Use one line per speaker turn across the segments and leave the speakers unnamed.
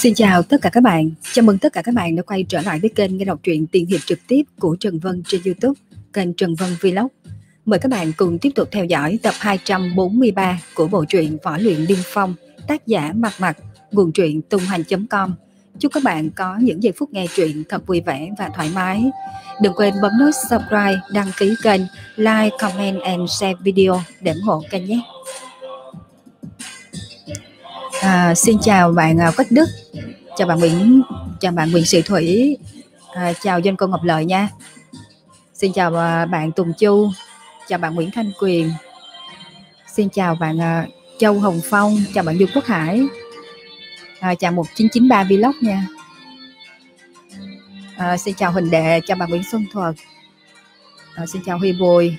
Xin chào tất cả các bạn. Chào mừng tất cả các bạn đã quay trở lại với kênh nghe đọc truyện tiền hiệp trực tiếp của Trần Vân trên YouTube, kênh Trần Vân Vlog. Mời các bạn cùng tiếp tục theo dõi tập 243 của bộ truyện Võ luyện điên phong, tác giả Mặt Mặt, nguồn truyện tung hành.com. Chúc các bạn có những giây phút nghe truyện thật vui vẻ và thoải mái. Đừng quên bấm nút subscribe, đăng ký kênh, like, comment and share video để ủng hộ kênh nhé. À, xin chào bạn à, Quách Đức, chào bạn Nguyễn, chào bạn Nguyễn Sĩ Thủy, à, chào Doanh Cô Ngọc Lợi nha. Xin chào à, bạn Tùng Chu, chào bạn Nguyễn Thanh Quyền, xin chào bạn à, Châu Hồng Phong, chào bạn Dương Quốc Hải, à, chào 1993 Vlog nha. À, xin chào Huỳnh Đệ, chào bạn Nguyễn Xuân Thuật, à, xin chào Huy Bùi,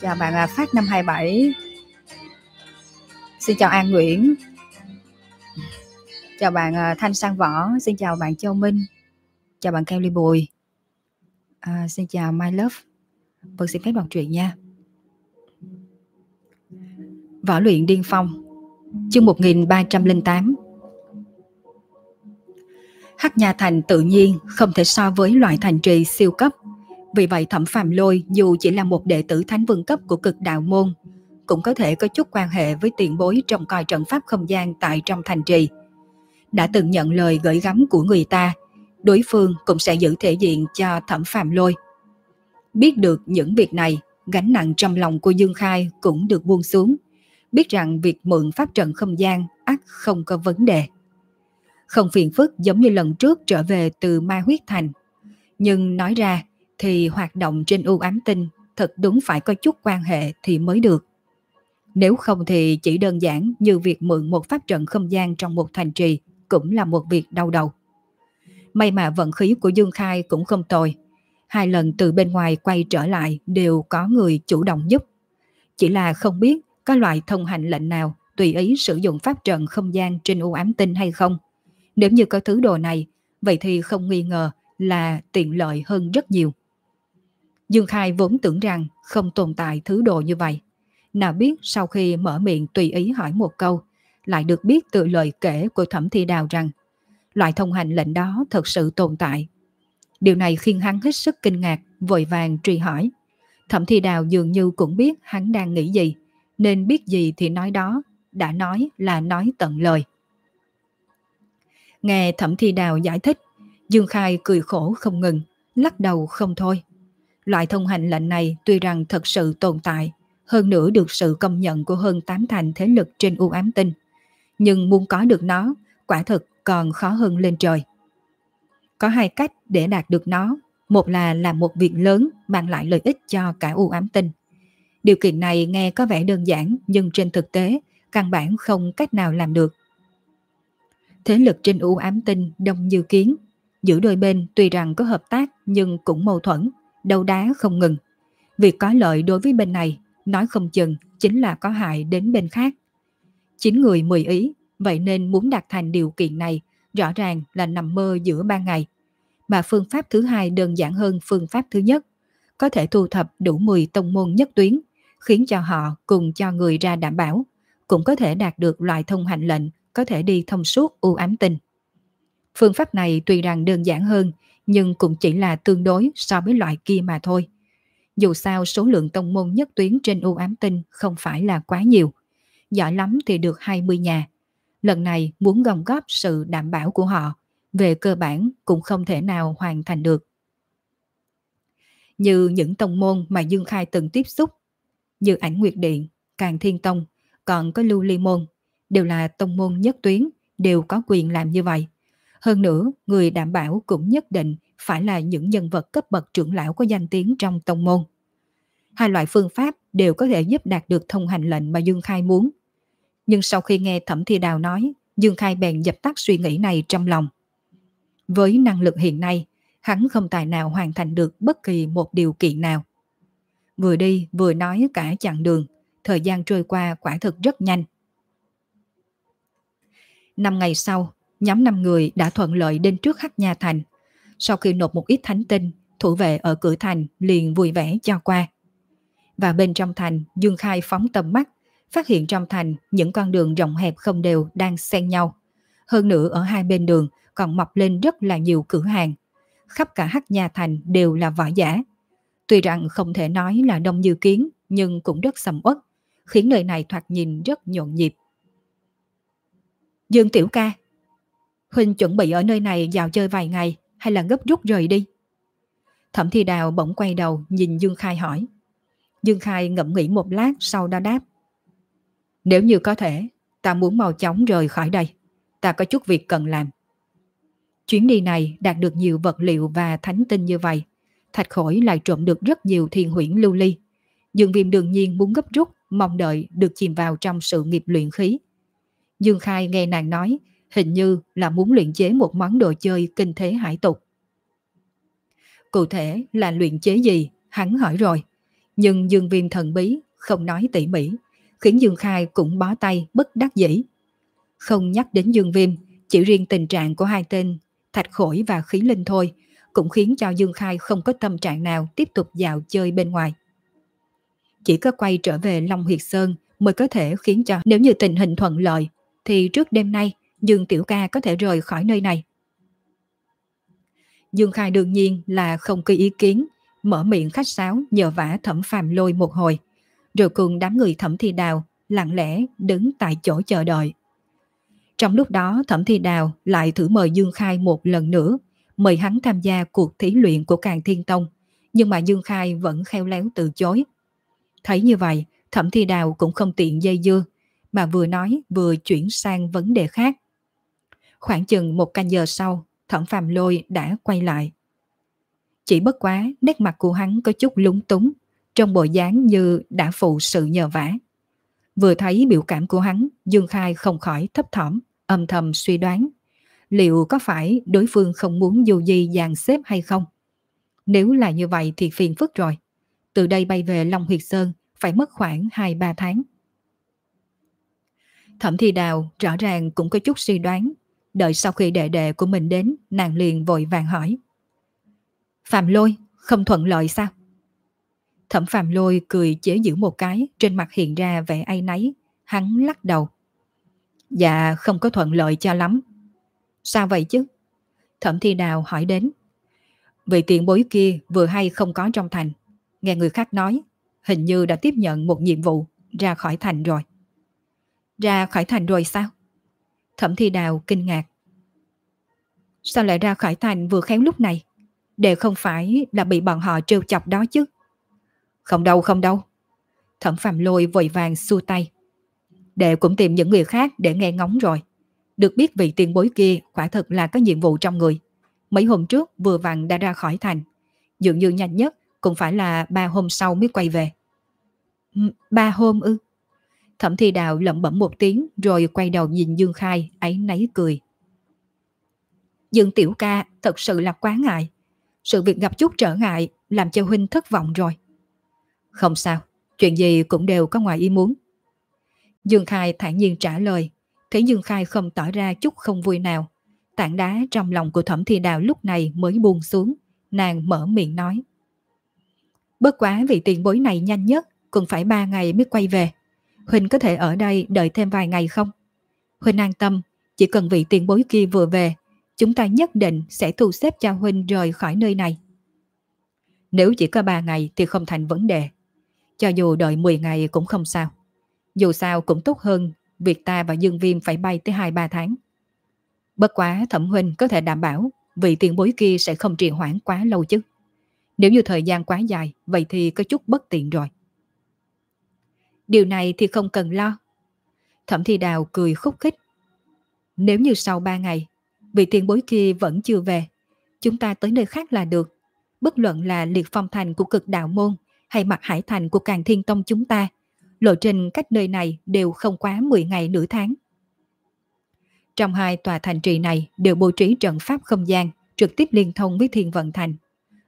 chào bạn Phát 527, xin chào An Nguyễn, chào bạn ờ, Thanh Sang Võ, xin chào bạn Châu Minh, chào bạn Kelly Bùi, à, xin chào My Love. Vâng xin phép đọc truyện nha. Võ luyện điên phong Chương 1308 Hắc Nha Thành tự nhiên không thể so với loại thành trì siêu cấp. Vì vậy Thẩm Phạm Lôi dù chỉ là một đệ tử thánh vương cấp của cực đạo môn, cũng có thể có chút quan hệ với tiền bối trong coi trận pháp không gian tại trong thành trì. Đã từng nhận lời gửi gắm của người ta, đối phương cũng sẽ giữ thể diện cho Thẩm Phạm Lôi. Biết được những việc này, gánh nặng trong lòng của Dương Khai cũng được buông xuống. Biết rằng việc mượn pháp trận không gian ắt không có vấn đề. Không phiền phức giống như lần trước trở về từ Ma Huyết Thành. Nhưng nói ra thì hoạt động trên u ám tinh thật đúng phải có chút quan hệ thì mới được. Nếu không thì chỉ đơn giản như việc mượn một pháp trận không gian trong một thành trì cũng là một việc đau đầu. May mà vận khí của Dương Khai cũng không tồi. Hai lần từ bên ngoài quay trở lại đều có người chủ động giúp. Chỉ là không biết có loại thông hành lệnh nào tùy ý sử dụng pháp trận không gian trên u ám tinh hay không. Nếu như có thứ đồ này, vậy thì không nghi ngờ là tiện lợi hơn rất nhiều. Dương Khai vốn tưởng rằng không tồn tại thứ đồ như vậy. Nào biết sau khi mở miệng tùy ý hỏi một câu, lại được biết từ lời kể của Thẩm Thi Đào rằng loại thông hành lệnh đó thật sự tồn tại. Điều này khiến hắn hết sức kinh ngạc, vội vàng truy hỏi. Thẩm Thi Đào dường như cũng biết hắn đang nghĩ gì, nên biết gì thì nói đó, đã nói là nói tận lời. Nghe Thẩm Thi Đào giải thích, Dương Khai cười khổ không ngừng, lắc đầu không thôi. Loại thông hành lệnh này tuy rằng thật sự tồn tại, hơn nữa được sự công nhận của hơn 8 thành thế lực trên u ám tinh. Nhưng muốn có được nó, quả thực còn khó hơn lên trời. Có hai cách để đạt được nó. Một là làm một việc lớn mang lại lợi ích cho cả u ám tinh. Điều kiện này nghe có vẻ đơn giản nhưng trên thực tế căn bản không cách nào làm được. Thế lực trên u ám tinh đông như kiến. Giữa đôi bên tuy rằng có hợp tác nhưng cũng mâu thuẫn, đấu đá không ngừng. Việc có lợi đối với bên này nói không chừng chính là có hại đến bên khác. Chín người mười ý, vậy nên muốn đạt thành điều kiện này rõ ràng là nằm mơ giữa ban ngày. Mà phương pháp thứ hai đơn giản hơn phương pháp thứ nhất, có thể thu thập đủ 10 tông môn nhất tuyến, khiến cho họ cùng cho người ra đảm bảo, cũng có thể đạt được loại thông hành lệnh có thể đi thông suốt u ám tinh. Phương pháp này tuy rằng đơn giản hơn, nhưng cũng chỉ là tương đối so với loại kia mà thôi. Dù sao số lượng tông môn nhất tuyến trên u ám tinh không phải là quá nhiều. Giỏi lắm thì được 20 nhà. Lần này muốn gom góp sự đảm bảo của họ, về cơ bản cũng không thể nào hoàn thành được. Như những tông môn mà Dương Khai từng tiếp xúc, như ảnh Nguyệt Điện, Càng Thiên Tông, còn có Lưu Ly Môn, đều là tông môn nhất tuyến, đều có quyền làm như vậy. Hơn nữa, người đảm bảo cũng nhất định phải là những nhân vật cấp bậc trưởng lão có danh tiếng trong tông môn. Hai loại phương pháp đều có thể giúp đạt được thông hành lệnh mà Dương Khai muốn. Nhưng sau khi nghe Thẩm Thi Đào nói, Dương Khai bèn dập tắt suy nghĩ này trong lòng. Với năng lực hiện nay, hắn không tài nào hoàn thành được bất kỳ một điều kiện nào. Vừa đi vừa nói cả chặng đường, thời gian trôi qua quả thực rất nhanh. Năm ngày sau, nhóm 5 người đã thuận lợi đến trước Hắc Nha Thành. Sau khi nộp một ít thánh tinh, thủ vệ ở cửa thành liền vui vẻ cho qua. Và bên trong thành, Dương Khai phóng tầm mắt, phát hiện trong thành những con đường rộng hẹp không đều đang xen nhau. Hơn nữa ở hai bên đường còn mọc lên rất là nhiều cửa hàng. Khắp cả hắc nhà thành đều là võ giả. Tuy rằng không thể nói là đông như kiến, nhưng cũng rất sầm uất, khiến nơi này thoạt nhìn rất nhộn nhịp. Dương Tiểu ca, Huynh chuẩn bị ở nơi này dạo chơi vài ngày hay là gấp rút rời đi? Thẩm Thi Đào bỗng quay đầu nhìn Dương Khai hỏi. Dương Khai ngẫm nghĩ một lát sau đó đáp. Nếu như có thể, ta muốn mau chóng rời khỏi đây. Ta có chút việc cần làm. Chuyến đi này đạt được nhiều vật liệu và thánh tinh như vậy. Thạch Khổi lại trộm được rất nhiều thiền huyễn lưu ly. Dương Viêm đương nhiên muốn gấp rút, mong đợi được chìm vào trong sự nghiệp luyện khí. Dương Khai nghe nàng nói, hình như là muốn luyện chế một món đồ chơi kinh thế hải tục. Cụ thể là luyện chế gì, hắn hỏi rồi. Nhưng Dương Viêm thần bí, không nói tỉ mỉ, khiến Dương Khai cũng bó tay bất đắc dĩ. Không nhắc đến Dương Viêm, chỉ riêng tình trạng của hai tên Thạch Khổi và Khí Linh thôi, cũng khiến cho Dương Khai không có tâm trạng nào tiếp tục dạo chơi bên ngoài. Chỉ có quay trở về Long Huyệt Sơn mới có thể khiến cho nếu như tình hình thuận lợi, thì trước đêm nay Dương Tiểu Ca có thể rời khỏi nơi này. Dương Khai đương nhiên là không có ý kiến, mở miệng khách sáo nhờ vả thẩm phàm lôi một hồi, rồi cùng đám người thẩm thi đào lặng lẽ đứng tại chỗ chờ đợi. Trong lúc đó thẩm thi đào lại thử mời Dương Khai một lần nữa, mời hắn tham gia cuộc thí luyện của Càng Thiên Tông, nhưng mà Dương Khai vẫn khéo léo từ chối. Thấy như vậy, thẩm thi đào cũng không tiện dây dưa, mà vừa nói vừa chuyển sang vấn đề khác. Khoảng chừng một canh giờ sau, thẩm phàm lôi đã quay lại. Chỉ bất quá, nét mặt của hắn có chút lúng túng, trong bộ dáng như đã phụ sự nhờ vả. Vừa thấy biểu cảm của hắn, Dương Khai không khỏi thấp thỏm, âm thầm suy đoán. Liệu có phải đối phương không muốn dù gì dàn xếp hay không? Nếu là như vậy thì phiền phức rồi. Từ đây bay về Long Huyệt Sơn phải mất khoảng 2-3 tháng. Thẩm Thi Đào rõ ràng cũng có chút suy đoán Đợi sau khi đệ đệ của mình đến, nàng liền vội vàng hỏi. Phạm lôi, không thuận lợi sao? Thẩm Phạm lôi cười chế giễu một cái, trên mặt hiện ra vẻ ai nấy, hắn lắc đầu. Dạ, không có thuận lợi cho lắm. Sao vậy chứ? Thẩm Thi Đào hỏi đến. Vị tiền bối kia vừa hay không có trong thành. Nghe người khác nói, hình như đã tiếp nhận một nhiệm vụ, ra khỏi thành rồi. Ra khỏi thành rồi sao? Thẩm Thi Đào kinh ngạc. Sao lại ra khỏi thành vừa khéo lúc này? Đều không phải là bị bọn họ trêu chọc đó chứ. Không đâu, không đâu. Thẩm Phạm Lôi vội vàng xua tay. Đệ cũng tìm những người khác để nghe ngóng rồi. Được biết vị tiền bối kia quả thật là có nhiệm vụ trong người. Mấy hôm trước vừa vặn đã ra khỏi thành. Dường như nhanh nhất cũng phải là ba hôm sau mới quay về. Ừ, ba hôm ư? Thẩm Thi Đào lẩm bẩm một tiếng rồi quay đầu nhìn Dương Khai, ấy nấy cười. Dương Tiểu Ca thật sự là quá ngại. Sự việc gặp chút trở ngại làm cho Huynh thất vọng rồi. Không sao, chuyện gì cũng đều có ngoài ý muốn. Dương Khai thản nhiên trả lời, thế Dương Khai không tỏ ra chút không vui nào. Tảng đá trong lòng của Thẩm Thi Đào lúc này mới buông xuống, nàng mở miệng nói. Bất quá vì tiền bối này nhanh nhất, cũng phải ba ngày mới quay về. Huynh có thể ở đây đợi thêm vài ngày không? Huynh an tâm, chỉ cần vị tiền bối kia vừa về, chúng ta nhất định sẽ thu xếp cho Huynh rời khỏi nơi này. Nếu chỉ có 3 ngày thì không thành vấn đề. Cho dù đợi 10 ngày cũng không sao. Dù sao cũng tốt hơn việc ta và Dương Viêm phải bay tới 2-3 tháng. Bất quá thẩm huynh có thể đảm bảo vị tiền bối kia sẽ không trì hoãn quá lâu chứ. Nếu như thời gian quá dài, vậy thì có chút bất tiện rồi. Điều này thì không cần lo. Thẩm Thi Đào cười khúc khích. Nếu như sau ba ngày, vị tiền bối kia vẫn chưa về, chúng ta tới nơi khác là được. Bất luận là liệt phong thành của cực đạo môn hay mặt hải thành của càng thiên tông chúng ta, lộ trình cách nơi này đều không quá 10 ngày nửa tháng. Trong hai tòa thành trì này đều bố trí trận pháp không gian trực tiếp liên thông với thiên vận thành.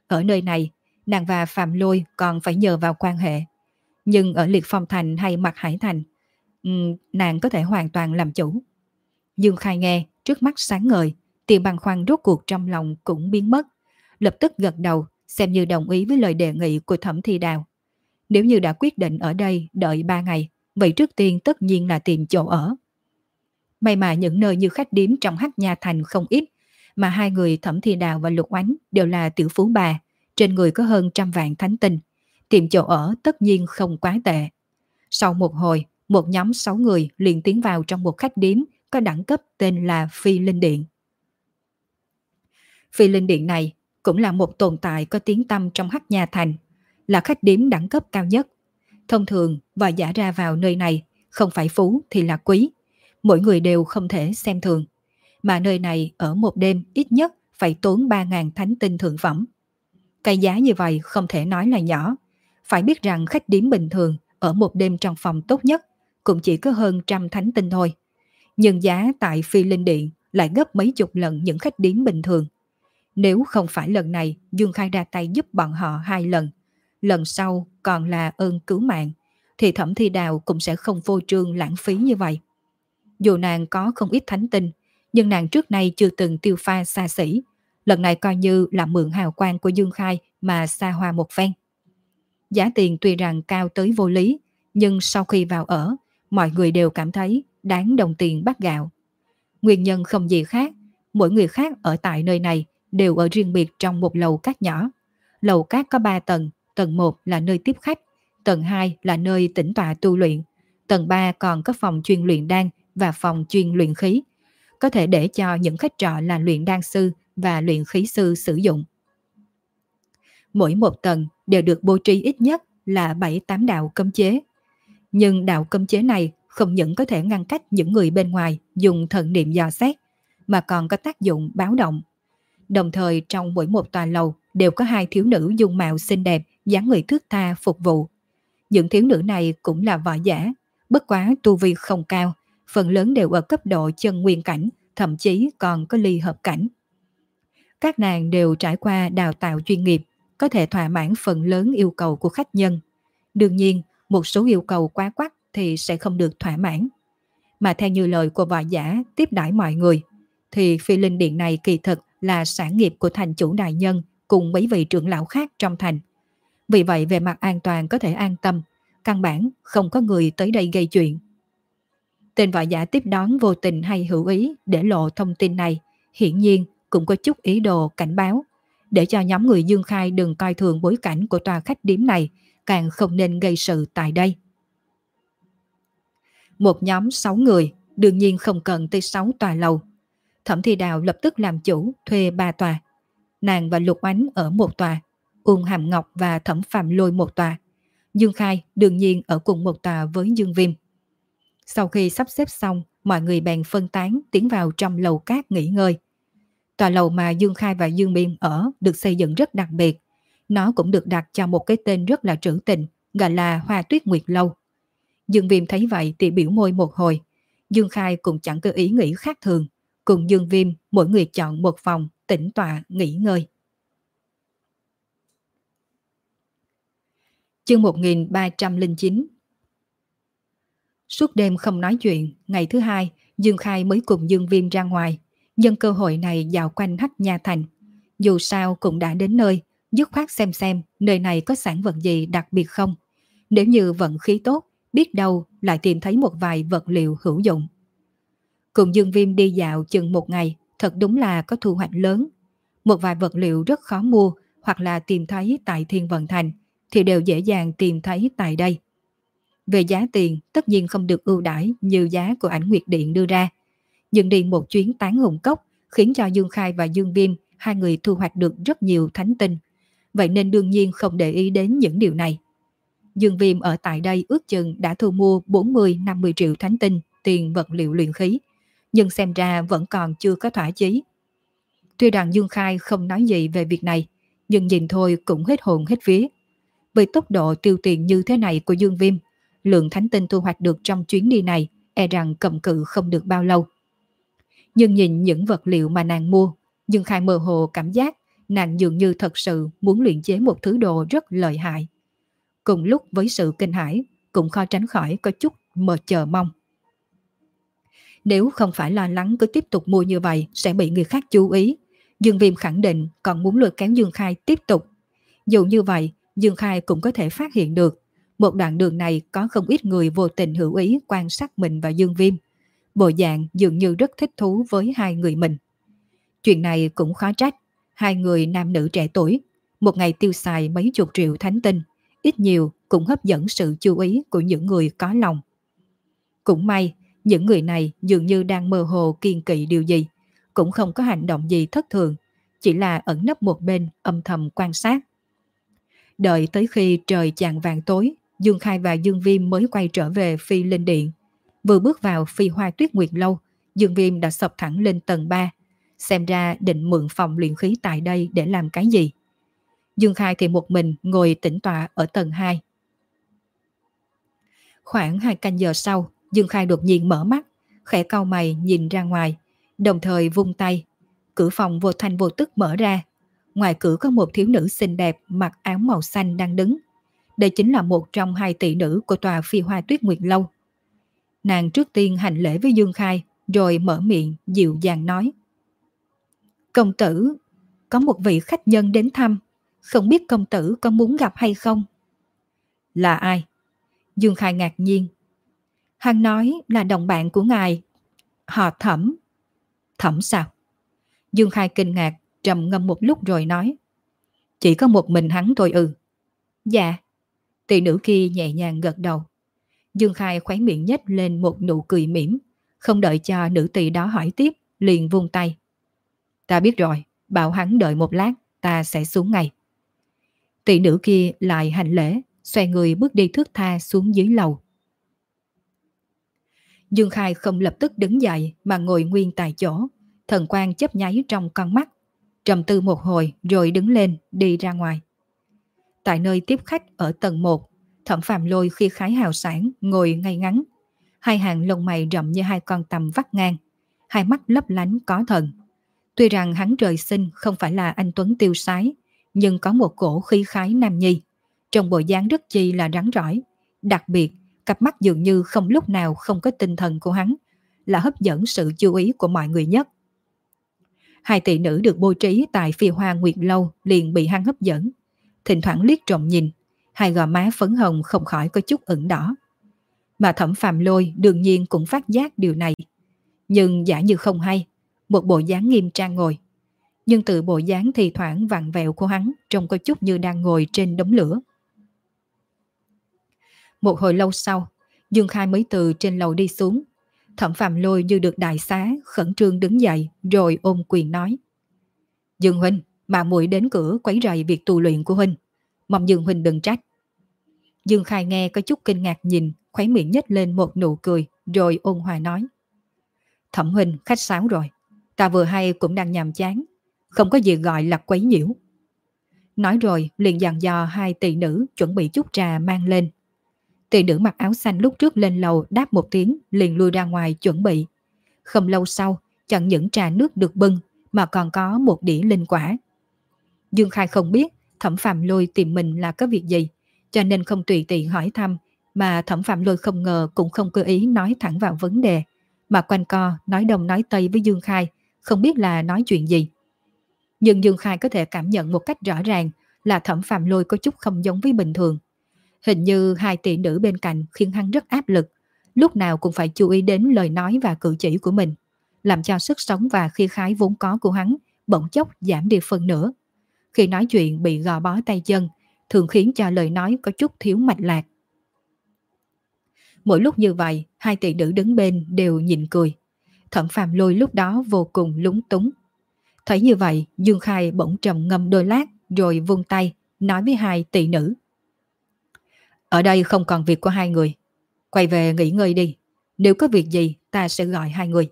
Ở nơi này, nàng và Phạm Lôi còn phải nhờ vào quan hệ nhưng ở Liệt Phong Thành hay Mặt Hải Thành, nàng có thể hoàn toàn làm chủ. Dương Khai nghe, trước mắt sáng ngời, tiền bằng khoan rốt cuộc trong lòng cũng biến mất. Lập tức gật đầu, xem như đồng ý với lời đề nghị của Thẩm Thi Đào. Nếu như đã quyết định ở đây đợi 3 ngày, vậy trước tiên tất nhiên là tìm chỗ ở. May mà những nơi như khách điếm trong hắc nha thành không ít, mà hai người Thẩm Thi Đào và Lục Oánh đều là tiểu phú bà, trên người có hơn trăm vạn thánh tinh. Tìm chỗ ở tất nhiên không quá tệ. Sau một hồi, một nhóm sáu người liền tiến vào trong một khách điếm có đẳng cấp tên là Phi Linh Điện. Phi Linh Điện này cũng là một tồn tại có tiếng tăm trong hắc nhà thành, là khách điếm đẳng cấp cao nhất. Thông thường, và giả ra vào nơi này, không phải phú thì là quý. Mỗi người đều không thể xem thường. Mà nơi này ở một đêm ít nhất phải tốn 3.000 thánh tinh thượng phẩm. Cái giá như vậy không thể nói là nhỏ. Phải biết rằng khách điếm bình thường ở một đêm trong phòng tốt nhất cũng chỉ có hơn trăm thánh tinh thôi. Nhưng giá tại Phi Linh Điện lại gấp mấy chục lần những khách điếm bình thường. Nếu không phải lần này Dương Khai ra tay giúp bọn họ hai lần, lần sau còn là ơn cứu mạng, thì Thẩm Thi Đào cũng sẽ không vô trương lãng phí như vậy. Dù nàng có không ít thánh tinh, nhưng nàng trước nay chưa từng tiêu pha xa xỉ, lần này coi như là mượn hào quang của Dương Khai mà xa hoa một phen. Giá tiền tuy rằng cao tới vô lý, nhưng sau khi vào ở, mọi người đều cảm thấy đáng đồng tiền bắt gạo. Nguyên nhân không gì khác, mỗi người khác ở tại nơi này đều ở riêng biệt trong một lầu cát nhỏ. Lầu cát có 3 tầng, tầng 1 là nơi tiếp khách, tầng 2 là nơi tĩnh tọa tu luyện, tầng 3 còn có phòng chuyên luyện đan và phòng chuyên luyện khí, có thể để cho những khách trọ là luyện đan sư và luyện khí sư sử dụng. Mỗi một tầng đều được bố trí ít nhất là 7-8 đạo cấm chế. Nhưng đạo cấm chế này không những có thể ngăn cách những người bên ngoài dùng thần niệm dò xét, mà còn có tác dụng báo động. Đồng thời trong mỗi một tòa lầu đều có hai thiếu nữ dung mạo xinh đẹp, dáng người thước tha phục vụ. Những thiếu nữ này cũng là võ giả, bất quá tu vi không cao, phần lớn đều ở cấp độ chân nguyên cảnh, thậm chí còn có ly hợp cảnh. Các nàng đều trải qua đào tạo chuyên nghiệp, có thể thỏa mãn phần lớn yêu cầu của khách nhân. Đương nhiên, một số yêu cầu quá quắc thì sẽ không được thỏa mãn. Mà theo như lời của võ giả tiếp đãi mọi người, thì phi linh điện này kỳ thực là sản nghiệp của thành chủ đại nhân cùng mấy vị trưởng lão khác trong thành. Vì vậy về mặt an toàn có thể an tâm, căn bản không có người tới đây gây chuyện. Tên võ giả tiếp đón vô tình hay hữu ý để lộ thông tin này, hiển nhiên cũng có chút ý đồ cảnh báo, để cho nhóm người Dương Khai đừng coi thường bối cảnh của tòa khách điếm này, càng không nên gây sự tại đây. Một nhóm 6 người, đương nhiên không cần tới 6 tòa lầu. Thẩm Thi Đào lập tức làm chủ thuê ba tòa. Nàng và Lục Ánh ở một tòa, Uông Hàm Ngọc và Thẩm Phạm Lôi một tòa. Dương Khai đương nhiên ở cùng một tòa với Dương Viêm. Sau khi sắp xếp xong, mọi người bèn phân tán tiến vào trong lầu cát nghỉ ngơi. Tòa lầu mà Dương Khai và Dương viêm ở được xây dựng rất đặc biệt. Nó cũng được đặt cho một cái tên rất là trữ tình, gọi là Hoa Tuyết Nguyệt Lâu. Dương Viêm thấy vậy thì biểu môi một hồi. Dương Khai cũng chẳng cơ ý nghĩ khác thường. Cùng Dương Viêm, mỗi người chọn một phòng, tĩnh tọa, nghỉ ngơi. Chương 1309 Suốt đêm không nói chuyện, ngày thứ hai, Dương Khai mới cùng Dương Viêm ra ngoài, nhân cơ hội này dạo quanh hách nhà thành. Dù sao cũng đã đến nơi, dứt khoát xem xem nơi này có sản vật gì đặc biệt không. Nếu như vận khí tốt, biết đâu lại tìm thấy một vài vật liệu hữu dụng. Cùng Dương Viêm đi dạo chừng một ngày, thật đúng là có thu hoạch lớn. Một vài vật liệu rất khó mua hoặc là tìm thấy tại Thiên Vận Thành thì đều dễ dàng tìm thấy tại đây. Về giá tiền tất nhiên không được ưu đãi như giá của ảnh Nguyệt Điện đưa ra. Nhưng đi một chuyến tán hùng cốc khiến cho Dương Khai và Dương Viêm hai người thu hoạch được rất nhiều thánh tinh. Vậy nên đương nhiên không để ý đến những điều này. Dương Viêm ở tại đây ước chừng đã thu mua 40-50 triệu thánh tinh tiền vật liệu luyện khí, nhưng xem ra vẫn còn chưa có thỏa chí. Tuy rằng Dương Khai không nói gì về việc này, nhưng nhìn thôi cũng hết hồn hết vía. Với tốc độ tiêu tiền như thế này của Dương Viêm, lượng thánh tinh thu hoạch được trong chuyến đi này e rằng cầm cự không được bao lâu. Nhưng nhìn những vật liệu mà nàng mua, Dương Khai mơ hồ cảm giác nàng dường như thật sự muốn luyện chế một thứ đồ rất lợi hại. Cùng lúc với sự kinh hãi, cũng khó tránh khỏi có chút mờ chờ mong. Nếu không phải lo lắng cứ tiếp tục mua như vậy sẽ bị người khác chú ý, Dương Viêm khẳng định còn muốn lôi kéo Dương Khai tiếp tục. Dù như vậy, Dương Khai cũng có thể phát hiện được một đoạn đường này có không ít người vô tình hữu ý quan sát mình và Dương Viêm. bộ dạng dường như rất thích thú với hai người mình. Chuyện này cũng khó trách, hai người nam nữ trẻ tuổi, một ngày tiêu xài mấy chục triệu thánh tinh, ít nhiều cũng hấp dẫn sự chú ý của những người có lòng. Cũng may, những người này dường như đang mơ hồ kiên kỵ điều gì, cũng không có hành động gì thất thường, chỉ là ẩn nấp một bên âm thầm quan sát. Đợi tới khi trời chạng vàng tối, Dương Khai và Dương Viêm mới quay trở về phi linh điện. Vừa bước vào phi hoa tuyết nguyệt lâu, Dương Viêm đã sập thẳng lên tầng 3. Xem ra định mượn phòng luyện khí tại đây để làm cái gì. Dương Khai thì một mình ngồi tĩnh tọa ở tầng 2. Khoảng hai canh giờ sau, Dương Khai đột nhiên mở mắt, khẽ cau mày nhìn ra ngoài, đồng thời vung tay. Cửa phòng vô thanh vô tức mở ra. Ngoài cửa có một thiếu nữ xinh đẹp mặc áo màu xanh đang đứng. Đây chính là một trong hai tỷ nữ của tòa phi hoa tuyết nguyệt lâu. Nàng trước tiên hành lễ với Dương Khai, rồi mở miệng dịu dàng nói. Công tử, có một vị khách nhân đến thăm, không biết công tử có muốn gặp hay không? Là ai? Dương Khai ngạc nhiên. Hắn nói là đồng bạn của ngài. Họ thẩm. Thẩm sao? Dương Khai kinh ngạc, trầm ngâm một lúc rồi nói. Chỉ có một mình hắn thôi ư. Dạ. Tỷ nữ kia nhẹ nhàng gật đầu. Dương Khai khóe miệng nhếch lên một nụ cười mỉm, không đợi cho nữ tỷ đó hỏi tiếp, liền vung tay. Ta biết rồi, bảo hắn đợi một lát, ta sẽ xuống ngay. Tỷ nữ kia lại hành lễ, xoay người bước đi thước tha xuống dưới lầu. Dương Khai không lập tức đứng dậy mà ngồi nguyên tại chỗ, thần quan chấp nháy trong con mắt, trầm tư một hồi rồi đứng lên đi ra ngoài. Tại nơi tiếp khách ở tầng 1, Thẩm Phạm Lôi khi khái hào sản ngồi ngay ngắn, hai hàng lông mày rậm như hai con tầm vắt ngang, hai mắt lấp lánh có thần. Tuy rằng hắn trời sinh không phải là anh Tuấn tiêu sái, nhưng có một cổ khí khái nam nhi, trong bộ dáng rất chi là rắn rỏi, đặc biệt cặp mắt dường như không lúc nào không có tinh thần của hắn, là hấp dẫn sự chú ý của mọi người nhất. Hai tỷ nữ được bố trí tại phi hoa nguyệt lâu liền bị hắn hấp dẫn, thỉnh thoảng liếc trộm nhìn, hai gò má phấn hồng không khỏi có chút ửng đỏ. Mà thẩm phàm lôi đương nhiên cũng phát giác điều này. Nhưng giả như không hay, một bộ dáng nghiêm trang ngồi. Nhưng từ bộ dáng thì thoảng vặn vẹo của hắn trông có chút như đang ngồi trên đống lửa. Một hồi lâu sau, Dương Khai mới từ trên lầu đi xuống. Thẩm Phạm Lôi như được đại xá, khẩn trương đứng dậy rồi ôm quyền nói. Dương Huynh, mà muội đến cửa quấy rầy việc tu luyện của Huynh. Mong Dương Huynh đừng trách. Dương Khai nghe có chút kinh ngạc nhìn, khuấy miệng nhếch lên một nụ cười, rồi ôn hòa nói. Thẩm Huynh khách sáo rồi, ta vừa hay cũng đang nhàm chán, không có gì gọi là quấy nhiễu. Nói rồi liền dặn dò hai tỷ nữ chuẩn bị chút trà mang lên. Tỷ nữ mặc áo xanh lúc trước lên lầu đáp một tiếng liền lui ra ngoài chuẩn bị. Không lâu sau, chẳng những trà nước được bưng mà còn có một đĩa linh quả. Dương Khai không biết Thẩm Phạm Lôi tìm mình là có việc gì, cho nên không tùy tiện hỏi thăm, mà Thẩm Phạm Lôi không ngờ cũng không cơ ý nói thẳng vào vấn đề, mà quanh co nói đông nói tây với Dương Khai, không biết là nói chuyện gì. Nhưng Dương Khai có thể cảm nhận một cách rõ ràng là Thẩm Phạm Lôi có chút không giống với bình thường. Hình như hai tỷ nữ bên cạnh khiến hắn rất áp lực, lúc nào cũng phải chú ý đến lời nói và cử chỉ của mình, làm cho sức sống và khi khái vốn có của hắn bỗng chốc giảm đi phần nữa. Khi nói chuyện bị gò bó tay chân, thường khiến cho lời nói có chút thiếu mạch lạc. Mỗi lúc như vậy, hai tỷ nữ đứng bên đều nhìn cười. Thẩm phàm lôi lúc đó vô cùng lúng túng. Thấy như vậy, Dương Khai bỗng trầm ngâm đôi lát rồi vung tay, nói với hai tỷ nữ. Ở đây không còn việc của hai người. Quay về nghỉ ngơi đi. Nếu có việc gì, ta sẽ gọi hai người.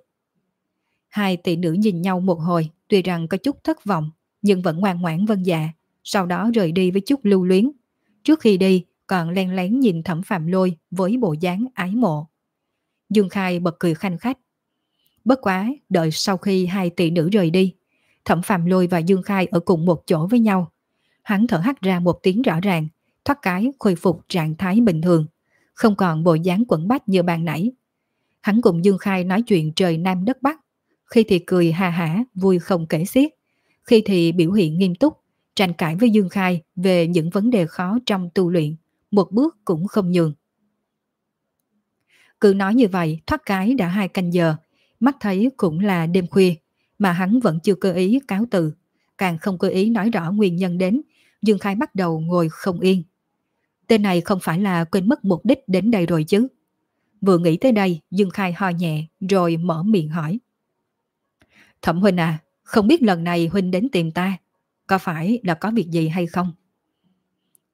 Hai tỷ nữ nhìn nhau một hồi, tuy rằng có chút thất vọng, nhưng vẫn ngoan ngoãn vân dạ, sau đó rời đi với chút lưu luyến. Trước khi đi, còn len lén nhìn thẩm phạm lôi với bộ dáng ái mộ. Dương Khai bật cười khanh khách. Bất quá, đợi sau khi hai tỷ nữ rời đi, thẩm phạm lôi và Dương Khai ở cùng một chỗ với nhau. Hắn thở hắt ra một tiếng rõ ràng, thoát cái khôi phục trạng thái bình thường, không còn bộ dáng quẩn bách như ban nãy. Hắn cùng Dương Khai nói chuyện trời Nam đất Bắc, khi thì cười hà hả, vui không kể xiết, khi thì biểu hiện nghiêm túc, tranh cãi với Dương Khai về những vấn đề khó trong tu luyện, một bước cũng không nhường. Cứ nói như vậy, thoát cái đã hai canh giờ, mắt thấy cũng là đêm khuya, mà hắn vẫn chưa cơ ý cáo từ, càng không cơ ý nói rõ nguyên nhân đến, Dương Khai bắt đầu ngồi không yên. Tên này không phải là quên mất mục đích đến đây rồi chứ. Vừa nghĩ tới đây, Dương Khai ho nhẹ, rồi mở miệng hỏi. Thẩm Huynh à, không biết lần này Huynh đến tìm ta, có phải là có việc gì hay không?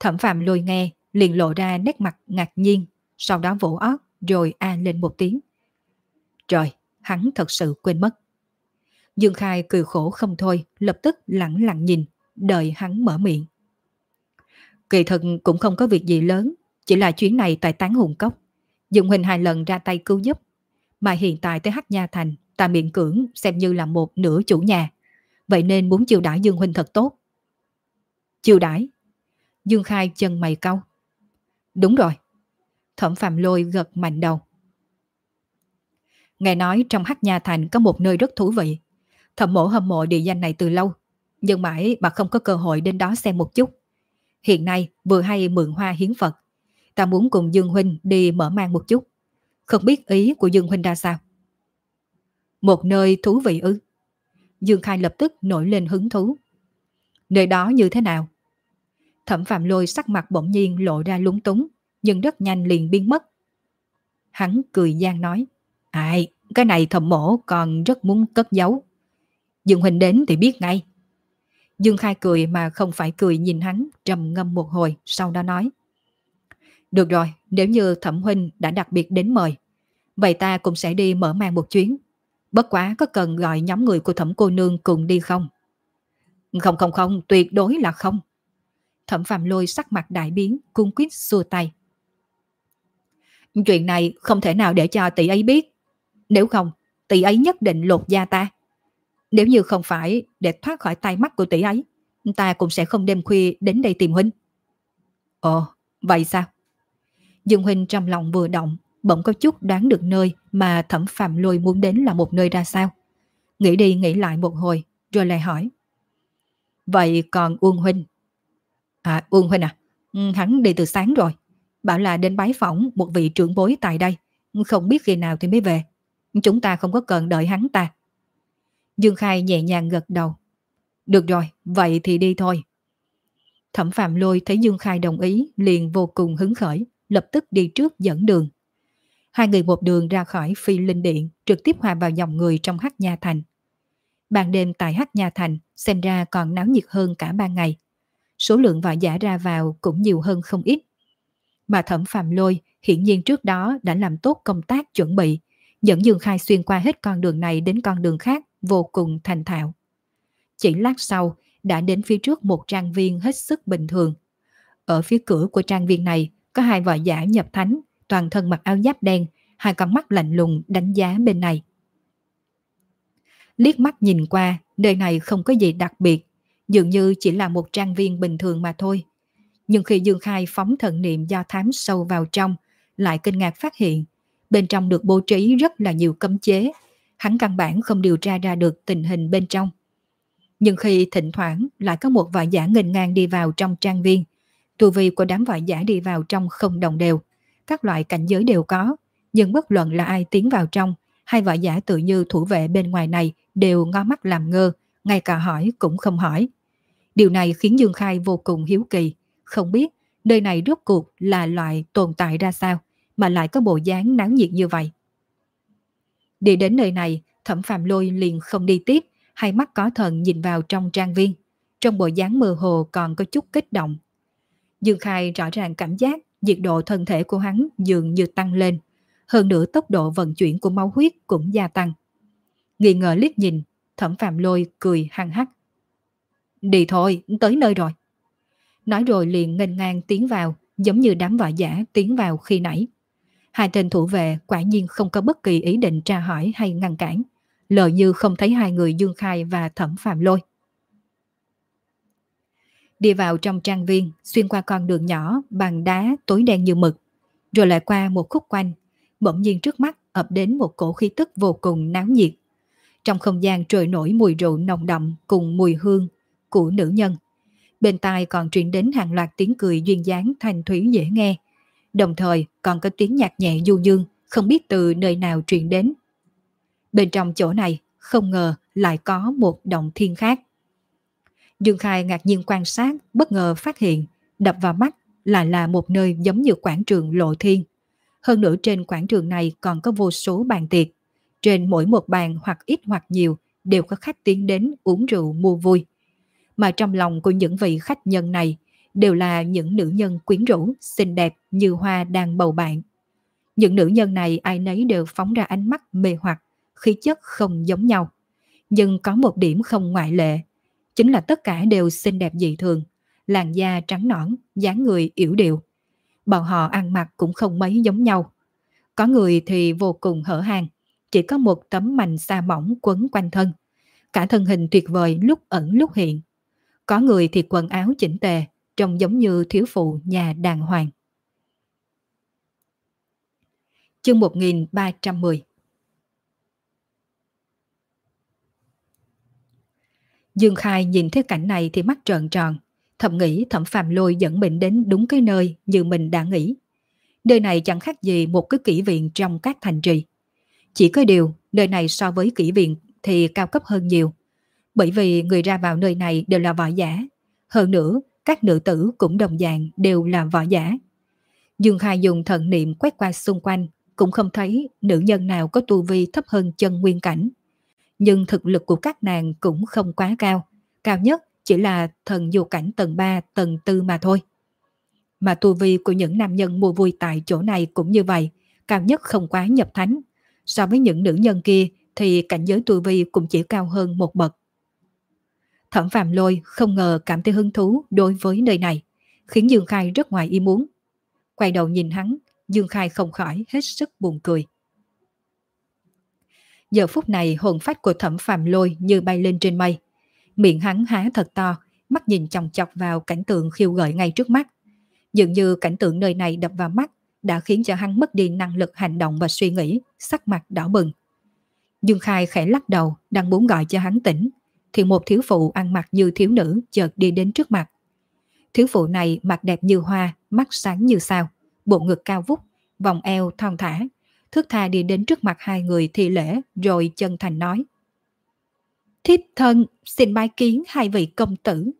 Thẩm Phạm lùi nghe, liền lộ ra nét mặt ngạc nhiên, sau đó vỗ ót rồi a lên một tiếng. Trời, hắn thật sự quên mất. Dương Khai cười khổ không thôi, lập tức lặng lặng nhìn, đợi hắn mở miệng. Kỳ thật cũng không có việc gì lớn, chỉ là chuyến này tại tán hùng cốc. Dương Huỳnh hai lần ra tay cứu giúp, mà hiện tại tới Hắc Nha Thành, ta miệng cưỡng xem như là một nửa chủ nhà. Vậy nên muốn chiêu đãi Dương Huỳnh thật tốt. Chiêu đãi? Dương Khai chân mày cau. Đúng rồi. Thẩm Phạm Lôi gật mạnh đầu. Nghe nói trong Hắc Nha Thành có một nơi rất thú vị. Thẩm mộ hâm mộ địa danh này từ lâu, nhưng mãi bà không có cơ hội đến đó xem một chút. Hiện nay vừa hay mượn hoa hiến Phật. Ta muốn cùng Dương Huynh đi mở mang một chút. Không biết ý của Dương Huynh ra sao? Một nơi thú vị ư? Dương Khai lập tức nổi lên hứng thú. Nơi đó như thế nào? Thẩm Phạm Lôi sắc mặt bỗng nhiên lộ ra lúng túng, nhưng rất nhanh liền biến mất. Hắn cười gian nói, Ai, cái này thẩm mổ còn rất muốn cất giấu. Dương Huynh đến thì biết ngay. Dương Khai cười mà không phải cười nhìn hắn trầm ngâm một hồi sau đó nói. Được rồi, nếu như thẩm huynh đã đặc biệt đến mời, vậy ta cũng sẽ đi mở mang một chuyến. Bất quá có cần gọi nhóm người của thẩm cô nương cùng đi không? Không không không, tuyệt đối là không. Thẩm Phạm Lôi sắc mặt đại biến, cung quyết xua tay. Chuyện này không thể nào để cho tỷ ấy biết. Nếu không, tỷ ấy nhất định lột da ta. Nếu như không phải để thoát khỏi tay mắt của tỷ ấy, ta cũng sẽ không đêm khuya đến đây tìm Huynh. Ồ, vậy sao? Dương Huynh trong lòng vừa động, bỗng có chút đoán được nơi mà thẩm phạm lôi muốn đến là một nơi ra sao. Nghĩ đi nghĩ lại một hồi, rồi lại hỏi. Vậy còn Uông Huynh? À, Uông Huynh à, ừ, hắn đi từ sáng rồi. Bảo là đến bái phỏng một vị trưởng bối tại đây. Không biết khi nào thì mới về. Chúng ta không có cần đợi hắn ta. Dương Khai nhẹ nhàng gật đầu. Được rồi, vậy thì đi thôi. Thẩm Phạm Lôi thấy Dương Khai đồng ý, liền vô cùng hứng khởi, lập tức đi trước dẫn đường. Hai người một đường ra khỏi phi linh điện, trực tiếp hòa vào dòng người trong Hắc Nha Thành. Ban đêm tại Hắc Nha Thành xem ra còn náo nhiệt hơn cả ban ngày. Số lượng võ giả ra vào cũng nhiều hơn không ít. Mà Thẩm Phạm Lôi hiển nhiên trước đó đã làm tốt công tác chuẩn bị, dẫn Dương Khai xuyên qua hết con đường này đến con đường khác vô cùng thành thạo. Chỉ lát sau, đã đến phía trước một trang viên hết sức bình thường. Ở phía cửa của trang viên này có hai vợ giả nhập thánh, toàn thân mặc áo giáp đen, hai con mắt lạnh lùng đánh giá bên này. Liếc mắt nhìn qua, nơi này không có gì đặc biệt, dường như chỉ là một trang viên bình thường mà thôi. Nhưng khi Dương Khai phóng thần niệm do thám sâu vào trong, lại kinh ngạc phát hiện, bên trong được bố trí rất là nhiều cấm chế, hắn căn bản không điều tra ra được tình hình bên trong. Nhưng khi thỉnh thoảng lại có một vài giả nghênh ngang đi vào trong trang viên, tu vi của đám vài giả đi vào trong không đồng đều, các loại cảnh giới đều có, nhưng bất luận là ai tiến vào trong, hai vợ giả tự như thủ vệ bên ngoài này đều ngó mắt làm ngơ, ngay cả hỏi cũng không hỏi. Điều này khiến Dương Khai vô cùng hiếu kỳ, không biết nơi này rốt cuộc là loại tồn tại ra sao? Mà lại có bộ dáng náo nhiệt như vậy. Đi đến nơi này, thẩm phạm lôi liền không đi tiếp, hai mắt có thần nhìn vào trong trang viên. Trong bộ dáng mơ hồ còn có chút kích động. Dương Khai rõ ràng cảm giác nhiệt độ thân thể của hắn dường như tăng lên. Hơn nữa tốc độ vận chuyển của máu huyết cũng gia tăng. Nghi ngờ liếc nhìn, thẩm phạm lôi cười hăng hắc. Đi thôi, tới nơi rồi. Nói rồi liền nghênh ngang tiến vào, giống như đám vợ giả tiến vào khi nãy. Hai tên thủ vệ quả nhiên không có bất kỳ ý định tra hỏi hay ngăn cản. lờ như không thấy hai người Dương Khai và Thẩm Phạm Lôi. Đi vào trong trang viên, xuyên qua con đường nhỏ bằng đá tối đen như mực, rồi lại qua một khúc quanh, bỗng nhiên trước mắt ập đến một cổ khí tức vô cùng náo nhiệt. Trong không gian trôi nổi mùi rượu nồng đậm cùng mùi hương của nữ nhân. Bên tai còn truyền đến hàng loạt tiếng cười duyên dáng thanh thúy dễ nghe, đồng thời còn có tiếng nhạc nhẹ du dương, không biết từ nơi nào truyền đến. Bên trong chỗ này, không ngờ lại có một động thiên khác. Dương Khai ngạc nhiên quan sát, bất ngờ phát hiện, đập vào mắt lại là một nơi giống như quảng trường lộ thiên. Hơn nữa trên quảng trường này còn có vô số bàn tiệc. Trên mỗi một bàn hoặc ít hoặc nhiều đều có khách tiến đến uống rượu mua vui. Mà trong lòng của những vị khách nhân này đều là những nữ nhân quyến rũ, xinh đẹp như hoa đang bầu bạn. Những nữ nhân này ai nấy đều phóng ra ánh mắt mê hoặc, khí chất không giống nhau. Nhưng có một điểm không ngoại lệ, chính là tất cả đều xinh đẹp dị thường, làn da trắng nõn, dáng người yểu điệu. Bọn họ ăn mặc cũng không mấy giống nhau. Có người thì vô cùng hở hang, chỉ có một tấm mành xa mỏng quấn quanh thân. Cả thân hình tuyệt vời lúc ẩn lúc hiện. Có người thì quần áo chỉnh tề, trông giống như thiếu phụ nhà đàng hoàng. Chương 1310 Dương Khai nhìn thấy cảnh này thì mắt trợn tròn, thầm nghĩ thẩm phàm lôi dẫn mình đến đúng cái nơi như mình đã nghĩ. Nơi này chẳng khác gì một cái kỹ viện trong các thành trì. Chỉ có điều, nơi này so với kỹ viện thì cao cấp hơn nhiều. Bởi vì người ra vào nơi này đều là võ giả. Hơn nữa, các nữ tử cũng đồng dạng đều là võ giả. Dương Khai dùng thần niệm quét qua xung quanh, cũng không thấy nữ nhân nào có tu vi thấp hơn chân nguyên cảnh. Nhưng thực lực của các nàng cũng không quá cao, cao nhất chỉ là thần dù cảnh tầng 3, tầng 4 mà thôi. Mà tu vi của những nam nhân mua vui tại chỗ này cũng như vậy, cao nhất không quá nhập thánh. So với những nữ nhân kia thì cảnh giới tu vi cũng chỉ cao hơn một bậc. Thẩm Phạm Lôi không ngờ cảm thấy hứng thú đối với nơi này, khiến Dương Khai rất ngoài ý muốn. Quay đầu nhìn hắn, Dương Khai không khỏi hết sức buồn cười. Giờ phút này hồn phách của Thẩm Phạm Lôi như bay lên trên mây. Miệng hắn há thật to, mắt nhìn chòng chọc vào cảnh tượng khiêu gợi ngay trước mắt. Dường như cảnh tượng nơi này đập vào mắt đã khiến cho hắn mất đi năng lực hành động và suy nghĩ, sắc mặt đỏ bừng. Dương Khai khẽ lắc đầu, đang muốn gọi cho hắn tỉnh, thì một thiếu phụ ăn mặc như thiếu nữ chợt đi đến trước mặt. Thiếu phụ này mặt đẹp như hoa, mắt sáng như sao, bộ ngực cao vút, vòng eo thon thả, thước tha đi đến trước mặt hai người thi lễ rồi chân thành nói. Thiếp thân xin bái kiến hai vị công tử.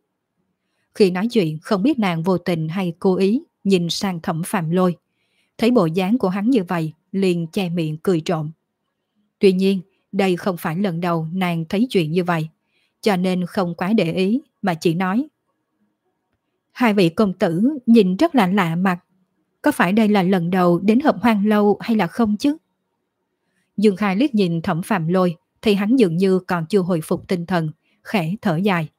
Khi nói chuyện không biết nàng vô tình hay cố ý nhìn sang thẩm phạm lôi. Thấy bộ dáng của hắn như vậy liền che miệng cười trộm. Tuy nhiên đây không phải lần đầu nàng thấy chuyện như vậy cho nên không quá để ý mà chỉ nói. Hai vị công tử nhìn rất là lạ mặt. Có phải đây là lần đầu đến hợp hoang lâu hay là không chứ? Dương Khai liếc nhìn thẩm phạm lôi thì hắn dường như còn chưa hồi phục tinh thần, khẽ thở dài.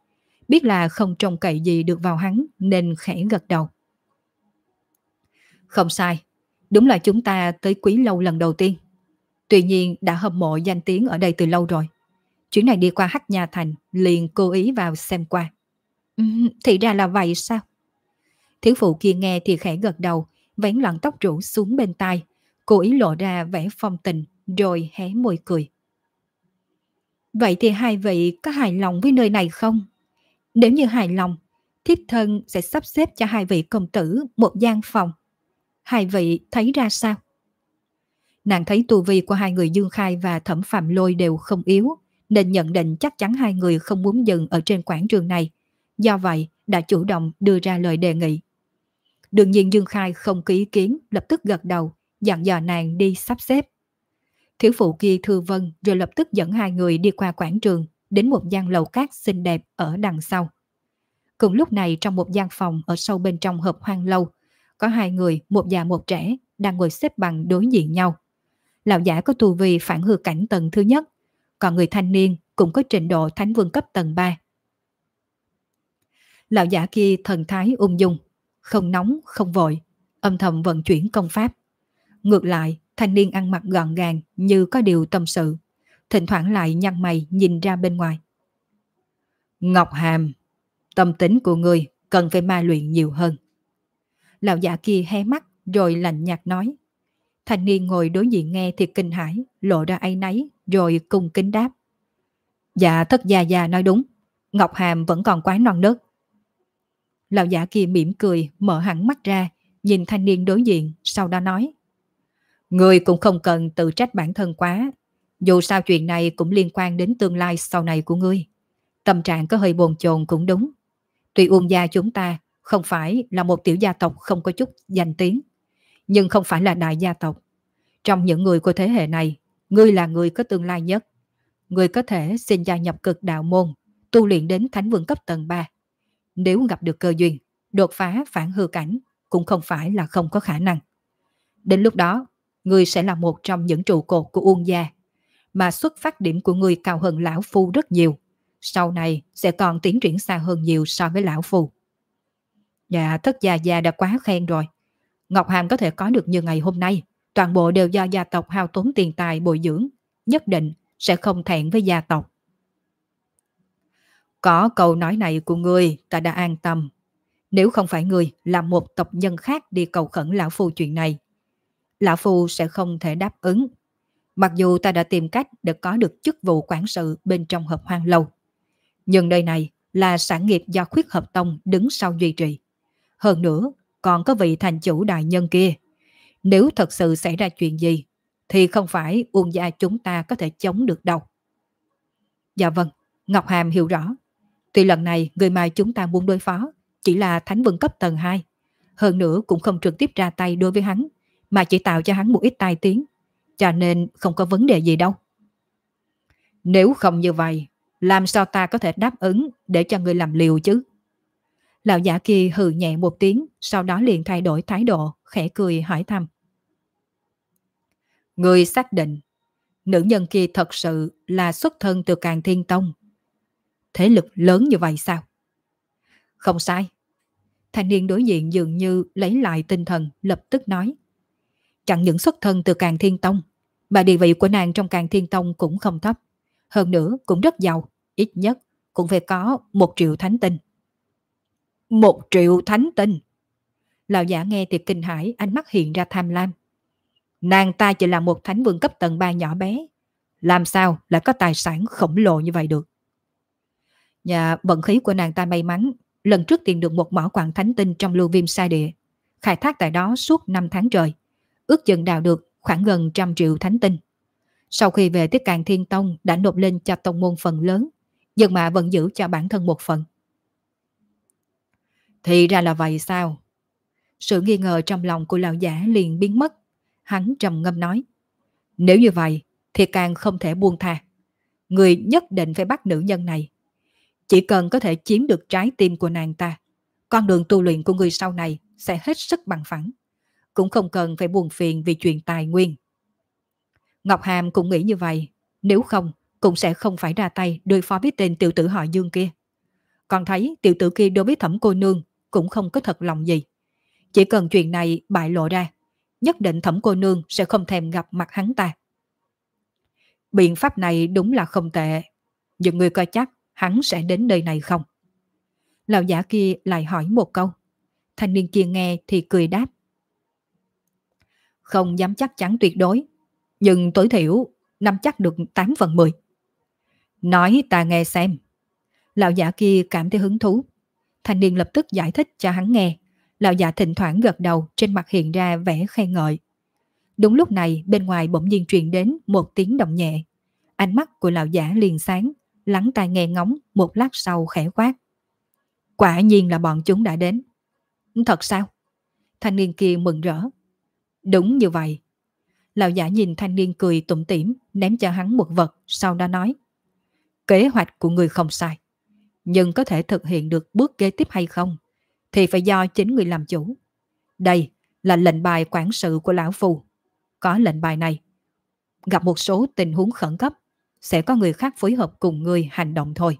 Biết là không trông cậy gì được vào hắn nên khẽ gật đầu. Không sai, đúng là chúng ta tới quý lâu lần đầu tiên. Tuy nhiên đã hâm mộ danh tiếng ở đây từ lâu rồi. Chuyến này đi qua Hắc Nha Thành, liền cố ý vào xem qua. Ừ, thì ra là vậy sao? Thiếu phụ kia nghe thì khẽ gật đầu, vén lọn tóc rủ xuống bên tai, cố ý lộ ra vẻ phong tình, rồi hé môi cười. Vậy thì hai vị có hài lòng với nơi này không? Nếu như hài lòng, thiếp thân sẽ sắp xếp cho hai vị công tử một gian phòng. Hai vị thấy ra sao? Nàng thấy tu vi của hai người Dương Khai và Thẩm Phạm Lôi đều không yếu, nên nhận định chắc chắn hai người không muốn dừng ở trên quảng trường này. Do vậy, đã chủ động đưa ra lời đề nghị. Đương nhiên Dương Khai không ký ý kiến, lập tức gật đầu, dặn dò nàng đi sắp xếp. Thiếu phụ kia thư vân rồi lập tức dẫn hai người đi qua quảng trường, đến một gian lầu cát xinh đẹp ở đằng sau. Cùng lúc này trong một gian phòng ở sâu bên trong hợp hoang lâu, có hai người, một già một trẻ, đang ngồi xếp bằng đối diện nhau. Lão giả có tu vi phản hư cảnh tầng thứ nhất, còn người thanh niên cũng có trình độ thánh vương cấp tầng 3. Lão giả kia thần thái ung dung, không nóng, không vội, âm thầm vận chuyển công pháp. Ngược lại, thanh niên ăn mặc gọn gàng như có điều tâm sự, thỉnh thoảng lại nhăn mày nhìn ra bên ngoài. Ngọc Hàm, tâm tính của người cần phải ma luyện nhiều hơn. Lão giả kia hé mắt rồi lạnh nhạt nói. Thanh niên ngồi đối diện nghe thì kinh hãi, lộ ra áy náy, rồi cung kính đáp. Dạ thất gia già nói đúng, Ngọc Hàm vẫn còn quá non nớt. Lão giả kia mỉm cười, mở hẳn mắt ra, nhìn thanh niên đối diện, sau đó nói. Người cũng không cần tự trách bản thân quá. Dù sao chuyện này cũng liên quan đến tương lai sau này của ngươi. Tâm trạng có hơi bồn chồn cũng đúng. Tuy Uông gia chúng ta không phải là một tiểu gia tộc không có chút danh tiếng, nhưng không phải là đại gia tộc. Trong những người của thế hệ này, ngươi là người có tương lai nhất. Ngươi có thể xin gia nhập cực đạo môn, tu luyện đến thánh vương cấp tầng 3. Nếu gặp được cơ duyên, đột phá phản hư cảnh cũng không phải là không có khả năng. Đến lúc đó, ngươi sẽ là một trong những trụ cột của Uông gia, mà xuất phát điểm của ngươi cao hơn lão phu rất nhiều. Sau này sẽ còn tiến triển xa hơn nhiều so với lão phu. Dạ, thất gia gia đã quá khen rồi. Ngọc Hàm có thể có được như ngày hôm nay, toàn bộ đều do gia tộc hao tốn tiền tài bồi dưỡng, nhất định sẽ không thẹn với gia tộc. Có câu nói này của ngươi, ta đã an tâm. Nếu không phải ngươi làm một tộc nhân khác đi cầu khẩn lão phu chuyện này, lão phu sẽ không thể đáp ứng. Mặc dù ta đã tìm cách để có được chức vụ quản sự bên trong hợp hoang lâu. Nhưng nơi này là sản nghiệp do khuyết hợp tông đứng sau duy trì. Hơn nữa, còn có vị thành chủ đại nhân kia. Nếu thật sự xảy ra chuyện gì, thì không phải Uông gia chúng ta có thể chống được đâu. Dạ vâng, Ngọc Hàm hiểu rõ. Tuy lần này người mà chúng ta muốn đối phó chỉ là thánh vương cấp tầng 2. Hơn nữa cũng không trực tiếp ra tay đối với hắn, mà chỉ tạo cho hắn một ít tai tiếng. Cho nên không có vấn đề gì đâu. Nếu không như vậy, làm sao ta có thể đáp ứng để cho người làm liều chứ? Lão giả kia hừ nhẹ một tiếng, sau đó liền thay đổi thái độ, khẽ cười hỏi thăm. Người xác định, nữ nhân kia thật sự là xuất thân từ càng thiên tông. Thế lực lớn như vậy sao? Không sai. Thanh niên đối diện dường như lấy lại tinh thần lập tức nói. Chẳng những xuất thân từ càng thiên tông, mà địa vị của nàng trong càng thiên tông cũng không thấp. Hơn nữa cũng rất giàu, ít nhất cũng phải có một triệu thánh tinh. Một triệu thánh tinh. Lão giả nghe thì kinh hãi, ánh mắt hiện ra tham lam. Nàng ta chỉ là một thánh vương cấp tầng 3 nhỏ bé. Làm sao lại có tài sản khổng lồ như vậy được? Nhà vận khí của nàng ta may mắn, lần trước tìm được một mỏ quảng thánh tinh trong lưu viêm sai địa. Khai thác tại đó suốt 5 tháng trời. Ước chừng đào được khoảng gần trăm triệu thánh tinh. Sau khi về Tiết Càng Thiên Tông đã nộp lên cho tông môn phần lớn, nhưng mà vẫn giữ cho bản thân một phần. Thì ra là vậy sao? Sự nghi ngờ trong lòng của lão giả liền biến mất. Hắn trầm ngâm nói. Nếu như vậy, thì càng không thể buông tha. Người nhất định phải bắt nữ nhân này. Chỉ cần có thể chiếm được trái tim của nàng ta, con đường tu luyện của người sau này sẽ hết sức bằng phẳng. Cũng không cần phải buồn phiền vì chuyện tài nguyên. Ngọc Hàm cũng nghĩ như vậy. Nếu không, cũng sẽ không phải ra tay đối phó với tên tiểu tử họ Dương kia. Còn thấy tiểu tử kia đối với thẩm cô nương cũng không có thật lòng gì. Chỉ cần chuyện này bại lộ ra, nhất định thẩm cô nương sẽ không thèm gặp mặt hắn ta. Biện pháp này đúng là không tệ, nhưng người coi chắc hắn sẽ đến nơi này không? Lão giả kia lại hỏi một câu. Thanh niên kia nghe thì cười đáp. Không dám chắc chắn tuyệt đối, nhưng tối thiểu nắm chắc được 8 phần 10. Nói ta nghe xem. Lão giả kia cảm thấy hứng thú. Thanh niên lập tức giải thích cho hắn nghe. Lão giả thỉnh thoảng gật đầu trên mặt hiện ra vẻ khen ngợi. Đúng lúc này bên ngoài bỗng nhiên truyền đến một tiếng động nhẹ. Ánh mắt của lão giả liền sáng, lắng tai nghe ngóng một lát sau khẽ quát. Quả nhiên là bọn chúng đã đến. Thật sao? Thanh niên kia mừng rỡ. Đúng như vậy. Lão giả nhìn thanh niên cười tủm tỉm ném cho hắn một vật, sau đó nói. Kế hoạch của người không sai nhưng có thể thực hiện được bước kế tiếp hay không, thì phải do chính người làm chủ. Đây là lệnh bài quản sự của Lão phù. Có lệnh bài này, gặp một số tình huống khẩn cấp, sẽ có người khác phối hợp cùng người hành động thôi.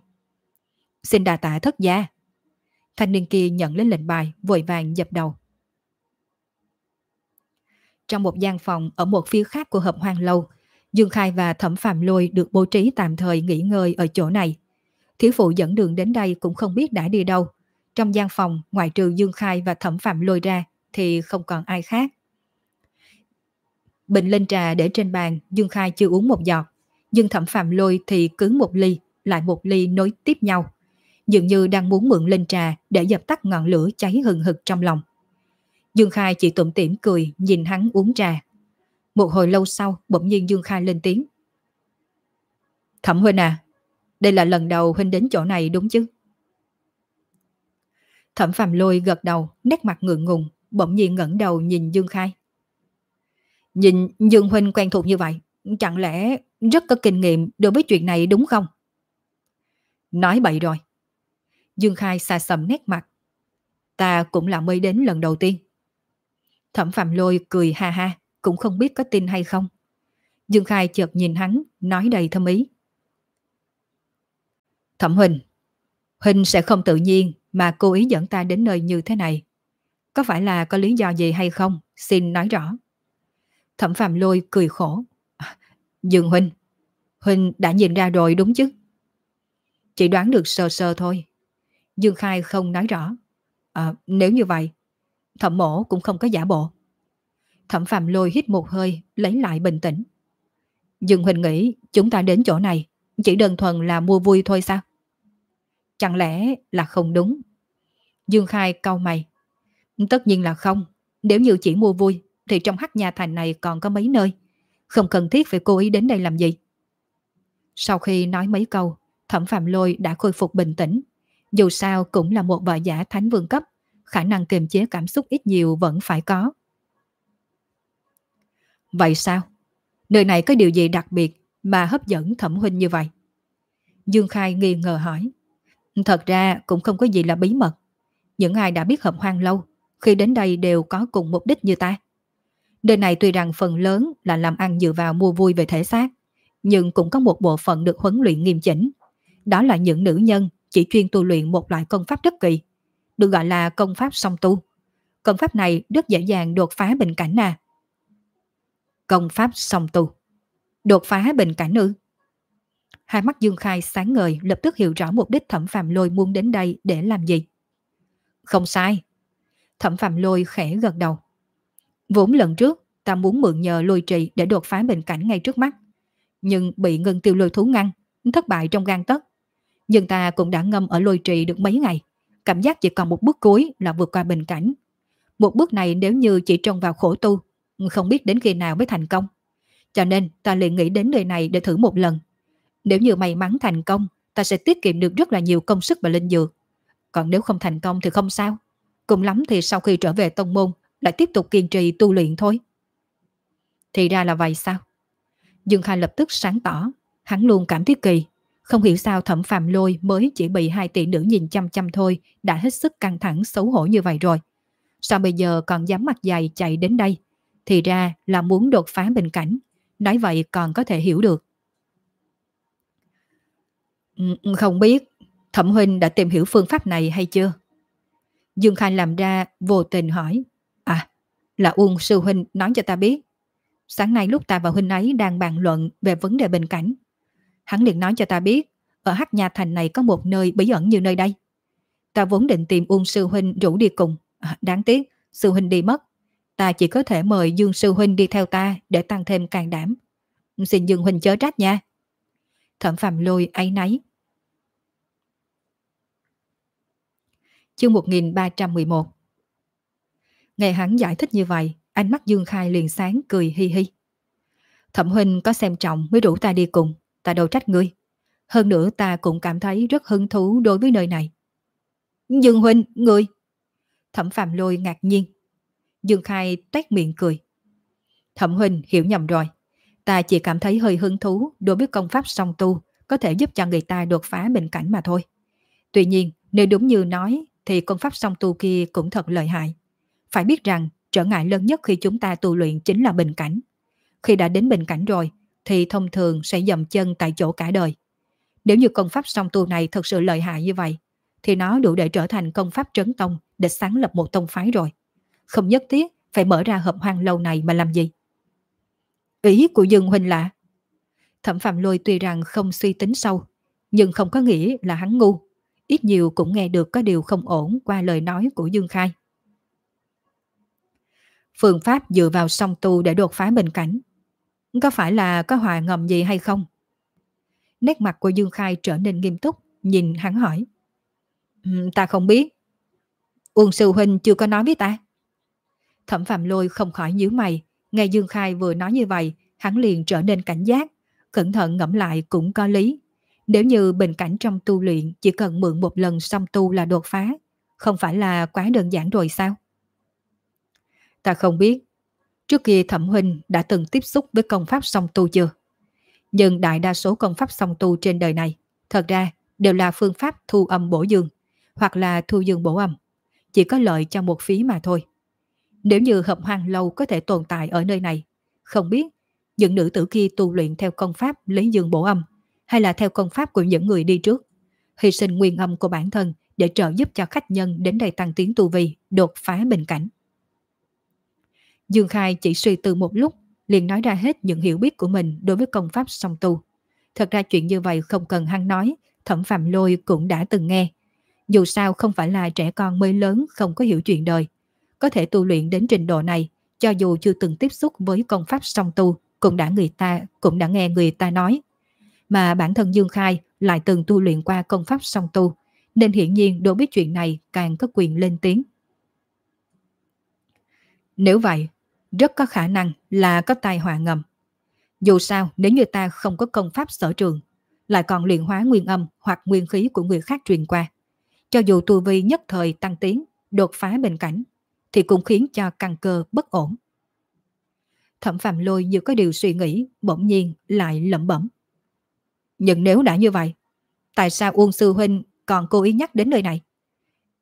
Xin đà tạ thất gia. Thanh niên kia nhận lấy lệnh bài, vội vàng dập đầu. Trong một gian phòng ở một phía khác của hợp hoang lâu, Dương Khai và Thẩm Phạm Lôi được bố trí tạm thời nghỉ ngơi ở chỗ này. Thiếu phụ dẫn đường đến đây cũng không biết đã đi đâu. Trong gian phòng, ngoại trừ Dương Khai và Thẩm Phạm lôi ra, thì không còn ai khác. Bình lên trà để trên bàn, Dương Khai chưa uống một giọt. nhưng Thẩm Phạm lôi thì cứ một ly, lại một ly nối tiếp nhau. Dường như đang muốn mượn lên trà để dập tắt ngọn lửa cháy hừng hực trong lòng. Dương Khai chỉ tủm tỉm cười nhìn hắn uống trà. Một hồi lâu sau, bỗng nhiên Dương Khai lên tiếng. Thẩm Huynh à, đây là lần đầu Huynh đến chỗ này đúng chứ? Thẩm Phạm Lôi gật đầu, nét mặt ngượng ngùng, bỗng nhiên ngẩng đầu nhìn Dương Khai. Nhìn Dương Huynh quen thuộc như vậy, chẳng lẽ rất có kinh nghiệm đối với chuyện này đúng không? Nói bậy rồi. Dương Khai xa sầm nét mặt. Ta cũng là mới đến lần đầu tiên. Thẩm Phạm Lôi cười ha ha, cũng không biết có tin hay không. Dương Khai chợt nhìn hắn, nói đầy thâm ý. Thẩm Huỳnh, Huỳnh sẽ không tự nhiên mà cố ý dẫn ta đến nơi như thế này. Có phải là có lý do gì hay không? Xin nói rõ. Thẩm Phạm Lôi cười khổ. Dương Huynh, Huynh đã nhìn ra rồi đúng chứ? Chỉ đoán được sơ sơ thôi. Dương Khai không nói rõ. À, nếu như vậy, thẩm mổ cũng không có giả bộ. Thẩm Phạm Lôi hít một hơi, lấy lại bình tĩnh. Dương Huynh nghĩ chúng ta đến chỗ này chỉ đơn thuần là mua vui thôi sao? Chẳng lẽ là không đúng? Dương Khai cau mày. Tất nhiên là không. Nếu như chỉ mua vui thì trong hắc nhà thành này còn có mấy nơi. Không cần thiết phải cố ý đến đây làm gì. Sau khi nói mấy câu, Thẩm Phạm Lôi đã khôi phục bình tĩnh. Dù sao cũng là một vợ giả thánh vương cấp, khả năng kiềm chế cảm xúc ít nhiều vẫn phải có. Vậy sao? Nơi này có điều gì đặc biệt mà hấp dẫn thẩm huynh như vậy? Dương Khai nghi ngờ hỏi. Thật ra cũng không có gì là bí mật. Những ai đã biết hợp hoang lâu, khi đến đây đều có cùng mục đích như ta. Nơi này tuy rằng phần lớn là làm ăn dựa vào mua vui về thể xác, nhưng cũng có một bộ phận được huấn luyện nghiêm chỉnh. Đó là những nữ nhân chỉ chuyên tu luyện một loại công pháp rất kỳ, được gọi là công pháp song tu. Công pháp này rất dễ dàng đột phá bình cảnh à. Công pháp song tu. Đột phá bình cảnh ư? Hai mắt Dương Khai sáng ngời lập tức hiểu rõ mục đích thẩm phạm lôi muốn đến đây để làm gì. Không sai. Thẩm phạm lôi khẽ gật đầu. Vốn lần trước ta muốn mượn nhờ lôi trì để đột phá bình cảnh ngay trước mắt. Nhưng bị ngân tiêu lôi thú ngăn, thất bại trong gan tất. Nhưng ta cũng đã ngâm ở lôi trì được mấy ngày. Cảm giác chỉ còn một bước cuối là vượt qua bình cảnh. Một bước này nếu như chỉ trông vào khổ tu, không biết đến khi nào mới thành công. Cho nên ta liền nghĩ đến nơi này để thử một lần. Nếu như may mắn thành công, ta sẽ tiết kiệm được rất là nhiều công sức và linh dược. Còn nếu không thành công thì không sao. Cùng lắm thì sau khi trở về tông môn, lại tiếp tục kiên trì tu luyện thôi. Thì ra là vậy sao? Dương Khai lập tức sáng tỏ, hắn luôn cảm thấy kỳ. Không hiểu sao thẩm phạm lôi mới chỉ bị hai tỷ nữ nhìn chăm chăm thôi đã hết sức căng thẳng xấu hổ như vậy rồi. Sao bây giờ còn dám mặt dày chạy đến đây? Thì ra là muốn đột phá bình cảnh. Nói vậy còn có thể hiểu được. Ừ, không biết Thẩm Huynh đã tìm hiểu phương pháp này hay chưa? Dương Khai làm ra vô tình hỏi. À, là Uông Sư Huynh nói cho ta biết. Sáng nay lúc ta và Huynh ấy đang bàn luận về vấn đề bình cảnh. Hắn liền nói cho ta biết, ở Hắc Nha Thành này có một nơi bí ẩn như nơi đây. Ta vốn định tìm Uông Sư Huynh rủ đi cùng. À, đáng tiếc, Sư Huynh đi mất. Ta chỉ có thể mời Dương Sư Huynh đi theo ta để tăng thêm càng đảm. Xin Dương Huynh chớ trách nha. Thẩm Phạm Lôi ấy náy. Chương 1311 Nghe hắn giải thích như vậy, ánh mắt Dương Khai liền sáng cười hi hi. Thẩm huynh có xem trọng mới rủ ta đi cùng, ta đâu trách ngươi. Hơn nữa ta cũng cảm thấy rất hứng thú đối với nơi này. Dương huynh, ngươi! Thẩm Phạm Lôi ngạc nhiên. Dương Khai tét miệng cười. Thẩm huynh hiểu nhầm rồi. Ta chỉ cảm thấy hơi hứng thú đối với công pháp song tu có thể giúp cho người ta đột phá bệnh cảnh mà thôi. Tuy nhiên, nếu đúng như nói thì công pháp song tu kia cũng thật lợi hại. Phải biết rằng, trở ngại lớn nhất khi chúng ta tu luyện chính là bình cảnh. Khi đã đến bình cảnh rồi, thì thông thường sẽ dầm chân tại chỗ cả đời. Nếu như công pháp song tu này thật sự lợi hại như vậy, thì nó đủ để trở thành công pháp trấn tông để sáng lập một tông phái rồi. Không nhất thiết phải mở ra hợp hoang lâu này mà làm gì. Ý của Dương Huynh là, Thẩm Phạm Lôi tuy rằng không suy tính sâu, nhưng không có nghĩa là hắn ngu ít nhiều cũng nghe được có điều không ổn qua lời nói của Dương Khai. Phương pháp dựa vào song tu để đột phá bình cảnh. Có phải là có hòa ngầm gì hay không? Nét mặt của Dương Khai trở nên nghiêm túc, nhìn hắn hỏi. Ta không biết. Uông Sư Huynh chưa có nói với ta. Thẩm Phạm Lôi không khỏi nhíu mày, Nghe Dương Khai vừa nói như vậy, hắn liền trở nên cảnh giác, cẩn thận ngẫm lại cũng có lý. Nếu như bình cảnh trong tu luyện chỉ cần mượn một lần xong tu là đột phá, không phải là quá đơn giản rồi sao? Ta không biết, trước kia Thẩm Huynh đã từng tiếp xúc với công pháp song tu chưa? Nhưng đại đa số công pháp song tu trên đời này, thật ra đều là phương pháp thu âm bổ dương, hoặc là thu dương bổ âm. Chỉ có lợi cho một phí mà thôi. Nếu như hợp hoang lâu có thể tồn tại ở nơi này, không biết những nữ tử kia tu luyện theo công pháp lấy dương bổ âm hay là theo công pháp của những người đi trước, hy sinh nguyên âm của bản thân để trợ giúp cho khách nhân đến đây tăng tiến tu vi, đột phá bình cảnh. Dương Khai chỉ suy tư một lúc, liền nói ra hết những hiểu biết của mình đối với công pháp song tu. Thật ra chuyện như vậy không cần hắn nói, thẩm phạm lôi cũng đã từng nghe. Dù sao không phải là trẻ con mới lớn không có hiểu chuyện đời. Có thể tu luyện đến trình độ này, cho dù chưa từng tiếp xúc với công pháp song tu, cũng đã người ta cũng đã nghe người ta nói. Mà bản thân Dương Khai lại từng tu luyện qua công pháp song tu, nên hiển nhiên đối biết chuyện này càng có quyền lên tiếng. Nếu vậy, rất có khả năng là có tai họa ngầm. Dù sao, nếu như ta không có công pháp sở trường, lại còn luyện hóa nguyên âm hoặc nguyên khí của người khác truyền qua, cho dù tu vi nhất thời tăng tiến, đột phá bình cảnh, thì cũng khiến cho căn cơ bất ổn. Thẩm Phạm Lôi như có điều suy nghĩ, bỗng nhiên lại lẩm bẩm. Nhưng nếu đã như vậy, tại sao Uông Sư Huynh còn cố ý nhắc đến nơi này?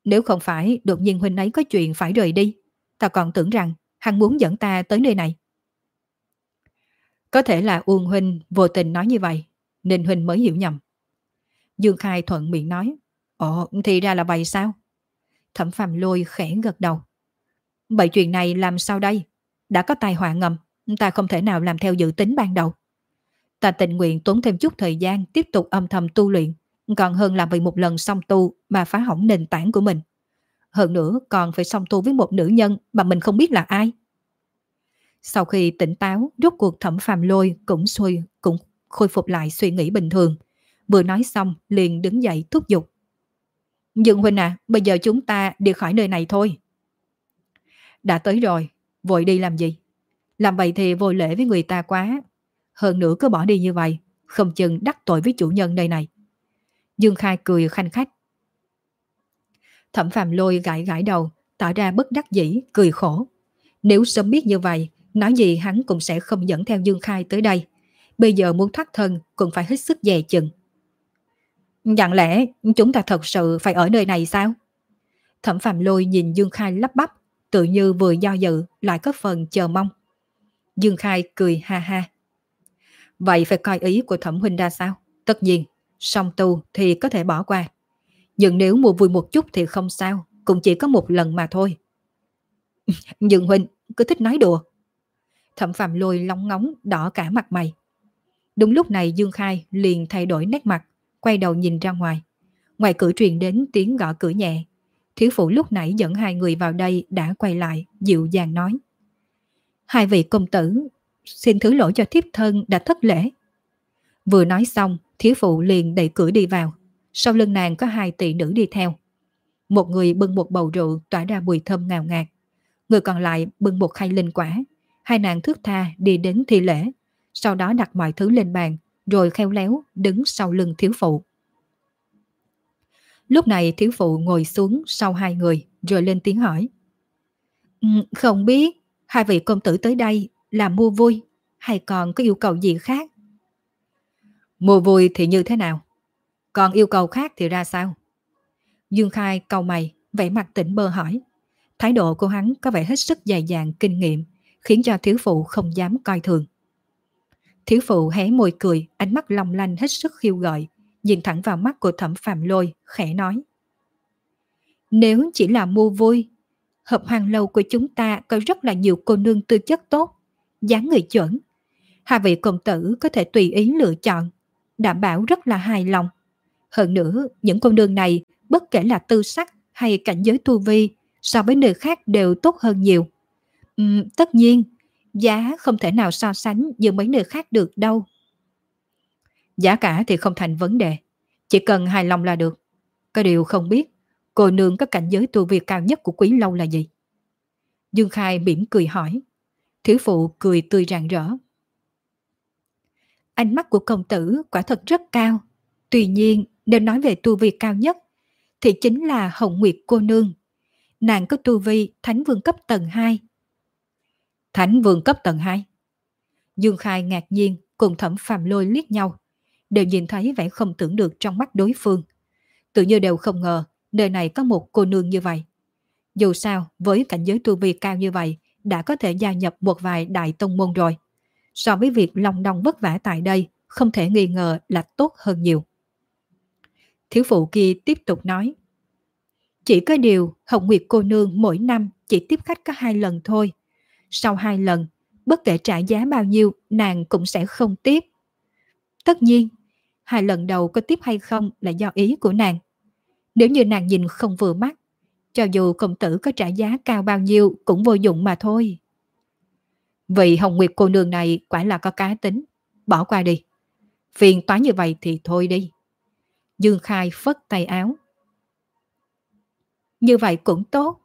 Nếu không phải đột nhiên Huynh ấy có chuyện phải rời đi, ta còn tưởng rằng hắn muốn dẫn ta tới nơi này. Có thể là Uông Huynh vô tình nói như vậy, nên Huynh mới hiểu nhầm. Dương Khai thuận miệng nói, Ồ, thì ra là vậy sao? Thẩm Phạm Lôi khẽ gật đầu. Vậy chuyện này làm sao đây? Đã có tai họa ngầm, ta không thể nào làm theo dự tính ban đầu. Ta tình nguyện tốn thêm chút thời gian tiếp tục âm thầm tu luyện, còn hơn là vì một lần xong tu mà phá hỏng nền tảng của mình. Hơn nữa còn phải xong tu với một nữ nhân mà mình không biết là ai. Sau khi tỉnh táo, rốt cuộc thẩm phàm lôi cũng xuôi, cũng khôi phục lại suy nghĩ bình thường. Vừa nói xong liền đứng dậy thúc giục. Dương Huynh à, bây giờ chúng ta đi khỏi nơi này thôi. Đã tới rồi, vội đi làm gì? Làm vậy thì vô lễ với người ta quá. Hơn nữa cứ bỏ đi như vậy, không chừng đắc tội với chủ nhân nơi này. Dương Khai cười khanh khách. Thẩm Phạm Lôi gãi gãi đầu, tỏ ra bất đắc dĩ, cười khổ. Nếu sớm biết như vậy, nói gì hắn cũng sẽ không dẫn theo Dương Khai tới đây. Bây giờ muốn thoát thân cũng phải hết sức dè chừng. Chẳng lẽ chúng ta thật sự phải ở nơi này sao? Thẩm Phạm Lôi nhìn Dương Khai lắp bắp, tự như vừa do dự lại có phần chờ mong. Dương Khai cười ha ha. Vậy phải coi ý của Thẩm Huynh ra sao? Tất nhiên, song tu thì có thể bỏ qua. Nhưng nếu mua vui một chút thì không sao, cũng chỉ có một lần mà thôi. Dương Huynh cứ thích nói đùa. Thẩm Phạm Lôi lóng ngóng đỏ cả mặt mày. Đúng lúc này Dương Khai liền thay đổi nét mặt, quay đầu nhìn ra ngoài. Ngoài cửa truyền đến tiếng gõ cửa nhẹ. Thiếu phụ lúc nãy dẫn hai người vào đây đã quay lại, dịu dàng nói. Hai vị công tử, xin thứ lỗi cho thiếp thân đã thất lễ. Vừa nói xong, thiếu phụ liền đẩy cửa đi vào. Sau lưng nàng có hai tỷ nữ đi theo. Một người bưng một bầu rượu tỏa ra mùi thơm ngào ngạt. Người còn lại bưng một khay linh quả. Hai nàng thước tha đi đến thi lễ. Sau đó đặt mọi thứ lên bàn, rồi khéo léo đứng sau lưng thiếu phụ. Lúc này thiếu phụ ngồi xuống sau hai người rồi lên tiếng hỏi. Không biết hai vị công tử tới đây là mua vui hay còn có yêu cầu gì khác? Mua vui thì như thế nào? Còn yêu cầu khác thì ra sao? Dương Khai cầu mày, vẻ mặt tỉnh bơ hỏi. Thái độ của hắn có vẻ hết sức dày dàng kinh nghiệm, khiến cho thiếu phụ không dám coi thường. Thiếu phụ hé môi cười, ánh mắt long lanh hết sức khiêu gợi, nhìn thẳng vào mắt của thẩm phạm lôi, khẽ nói. Nếu chỉ là mua vui, hợp hoàng lâu của chúng ta có rất là nhiều cô nương tư chất tốt, dáng người chuẩn. Hai vị công tử có thể tùy ý lựa chọn, đảm bảo rất là hài lòng. Hơn nữa, những con đường này, bất kể là tư sắc hay cảnh giới tu vi, so với nơi khác đều tốt hơn nhiều. Uhm, tất nhiên, giá không thể nào so sánh với mấy nơi khác được đâu. Giá cả thì không thành vấn đề, chỉ cần hài lòng là được. Có điều không biết, cô nương có cảnh giới tu vi cao nhất của quý lâu là gì? Dương Khai mỉm cười hỏi. Thiếu phụ cười tươi rạng rỡ. Ánh mắt của công tử quả thật rất cao. Tuy nhiên, nếu nói về tu vi cao nhất, thì chính là Hồng Nguyệt cô nương. Nàng có tu vi Thánh Vương cấp tầng 2. Thánh Vương cấp tầng 2? Dương Khai ngạc nhiên cùng thẩm phàm lôi liếc nhau, đều nhìn thấy vẻ không tưởng được trong mắt đối phương. Tự như đều không ngờ nơi này có một cô nương như vậy. Dù sao, với cảnh giới tu vi cao như vậy, đã có thể gia nhập một vài đại tông môn rồi. So với việc lòng đong vất vả tại đây, không thể nghi ngờ là tốt hơn nhiều. Thiếu phụ kia tiếp tục nói. Chỉ có điều, Hồng Nguyệt cô nương mỗi năm chỉ tiếp khách có hai lần thôi. Sau hai lần, bất kể trả giá bao nhiêu, nàng cũng sẽ không tiếp. Tất nhiên, hai lần đầu có tiếp hay không là do ý của nàng. Nếu như nàng nhìn không vừa mắt, cho dù công tử có trả giá cao bao nhiêu cũng vô dụng mà thôi. Vị Hồng Nguyệt cô nương này quả là có cá tính. Bỏ qua đi. Phiền toán như vậy thì thôi đi. Dương Khai phất tay áo. Như vậy cũng tốt.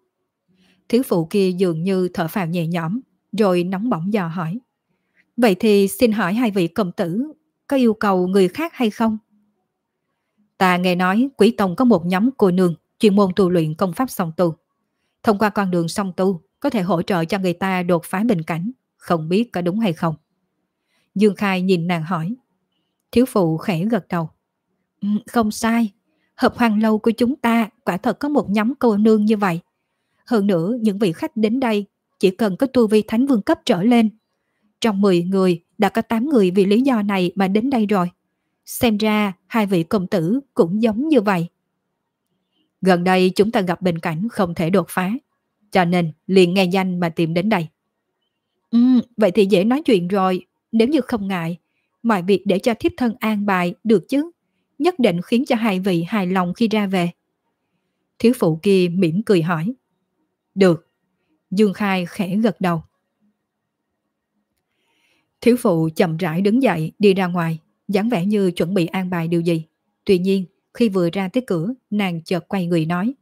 Thiếu phụ kia dường như thở phào nhẹ nhõm, rồi nóng bỏng dò hỏi. Vậy thì xin hỏi hai vị công tử có yêu cầu người khác hay không? Ta nghe nói Quý Tông có một nhóm cô nương chuyên môn tu luyện công pháp song tu. Thông qua con đường song tu có thể hỗ trợ cho người ta đột phá bình cảnh, không biết có đúng hay không. Dương Khai nhìn nàng hỏi. Thiếu phụ khẽ gật đầu. Ừ, không sai, hợp hoàng lâu của chúng ta quả thật có một nhóm cô nương như vậy. Hơn nữa, những vị khách đến đây chỉ cần có tu vi thánh vương cấp trở lên. Trong 10 người, đã có 8 người vì lý do này mà đến đây rồi. Xem ra, hai vị công tử cũng giống như vậy. Gần đây chúng ta gặp bình cảnh không thể đột phá, cho nên liền nghe danh mà tìm đến đây. Ừ, vậy thì dễ nói chuyện rồi, nếu như không ngại, mọi việc để cho thiếp thân an bài được chứ, nhất định khiến cho hai vị hài lòng khi ra về. Thiếu phụ kia mỉm cười hỏi. Được. Dương Khai khẽ gật đầu. Thiếu phụ chậm rãi đứng dậy đi ra ngoài, dáng vẻ như chuẩn bị an bài điều gì. Tuy nhiên, khi vừa ra tới cửa, nàng chợt quay người nói.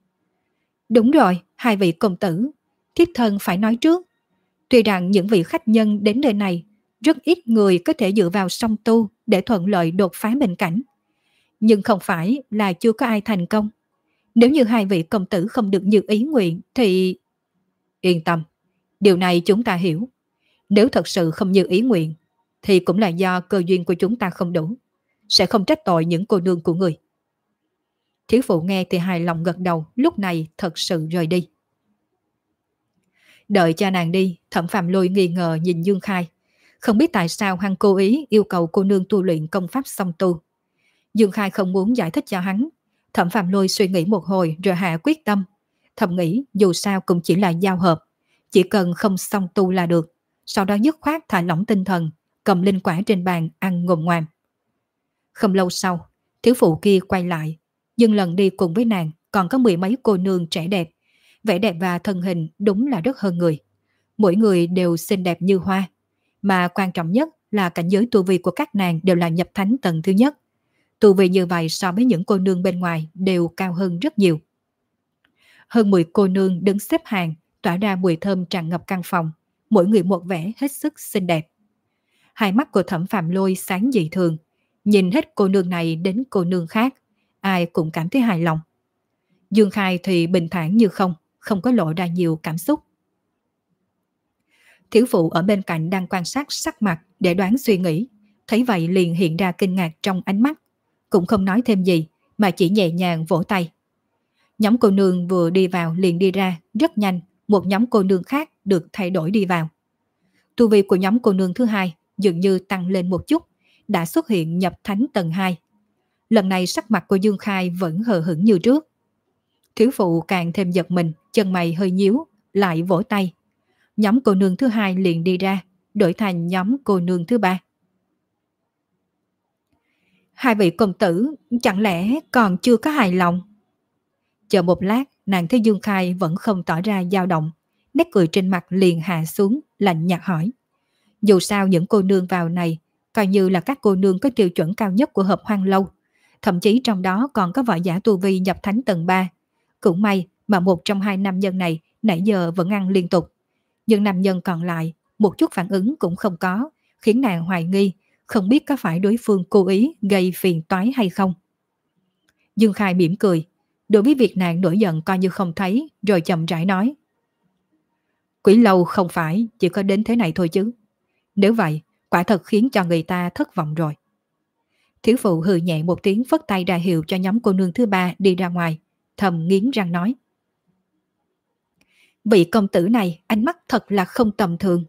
Đúng rồi, hai vị công tử, thiếp thân phải nói trước. Tuy rằng những vị khách nhân đến nơi này, rất ít người có thể dựa vào song tu để thuận lợi đột phá bình cảnh. Nhưng không phải là chưa có ai thành công. Nếu như hai vị công tử không được như ý nguyện thì... Yên tâm, điều này chúng ta hiểu. Nếu thật sự không như ý nguyện, thì cũng là do cơ duyên của chúng ta không đủ. Sẽ không trách tội những cô nương của người. Thiếu phụ nghe thì hài lòng gật đầu, lúc này thật sự rời đi. Đợi cho nàng đi, thẩm phạm lôi nghi ngờ nhìn Dương Khai. Không biết tại sao hắn cố ý yêu cầu cô nương tu luyện công pháp song tu. Dương Khai không muốn giải thích cho hắn. Thẩm phạm lôi suy nghĩ một hồi rồi hạ quyết tâm. Thầm nghĩ dù sao cũng chỉ là giao hợp. Chỉ cần không song tu là được. Sau đó dứt khoát thả lỏng tinh thần, cầm linh quả trên bàn ăn ngồm ngoàm. Không lâu sau, thiếu phụ kia quay lại, nhưng lần đi cùng với nàng còn có mười mấy cô nương trẻ đẹp. Vẻ đẹp và thân hình đúng là rất hơn người. Mỗi người đều xinh đẹp như hoa. Mà quan trọng nhất là cảnh giới tu vi của các nàng đều là nhập thánh tầng thứ nhất. Tu vi như vậy so với những cô nương bên ngoài đều cao hơn rất nhiều. Hơn 10 cô nương đứng xếp hàng, tỏa ra mùi thơm tràn ngập căn phòng, mỗi người một vẻ hết sức xinh đẹp. Hai mắt của thẩm phạm lôi sáng dị thường, nhìn hết cô nương này đến cô nương khác, ai cũng cảm thấy hài lòng. Dương Khai thì bình thản như không, không có lộ ra nhiều cảm xúc. Thiếu phụ ở bên cạnh đang quan sát sắc mặt để đoán suy nghĩ, thấy vậy liền hiện ra kinh ngạc trong ánh mắt, cũng không nói thêm gì mà chỉ nhẹ nhàng vỗ tay. Nhóm cô nương vừa đi vào liền đi ra, rất nhanh, một nhóm cô nương khác được thay đổi đi vào. Tu vi của nhóm cô nương thứ hai dường như tăng lên một chút, đã xuất hiện nhập thánh tầng 2. Lần này sắc mặt của Dương Khai vẫn hờ hững như trước. Thiếu phụ càng thêm giật mình, chân mày hơi nhíu, lại vỗ tay. Nhóm cô nương thứ hai liền đi ra, đổi thành nhóm cô nương thứ ba. Hai vị công tử chẳng lẽ còn chưa có hài lòng? Chờ một lát, nàng thấy Dương Khai vẫn không tỏ ra dao động. Nét cười trên mặt liền hạ xuống, lạnh nhạt hỏi. Dù sao những cô nương vào này, coi như là các cô nương có tiêu chuẩn cao nhất của hợp hoang lâu. Thậm chí trong đó còn có võ giả tu vi nhập thánh tầng 3. Cũng may mà một trong hai nam nhân này nãy giờ vẫn ăn liên tục. Nhưng nam nhân còn lại một chút phản ứng cũng không có, khiến nàng hoài nghi, không biết có phải đối phương cố ý gây phiền toái hay không. Dương Khai mỉm cười, đối với việc nàng nổi giận coi như không thấy, rồi chậm rãi nói. Quỷ lâu không phải chỉ có đến thế này thôi chứ. Nếu vậy, quả thật khiến cho người ta thất vọng rồi. Thiếu phụ hừ nhẹ một tiếng phất tay ra hiệu cho nhóm cô nương thứ ba đi ra ngoài, thầm nghiến răng nói. Vị công tử này ánh mắt thật là không tầm thường.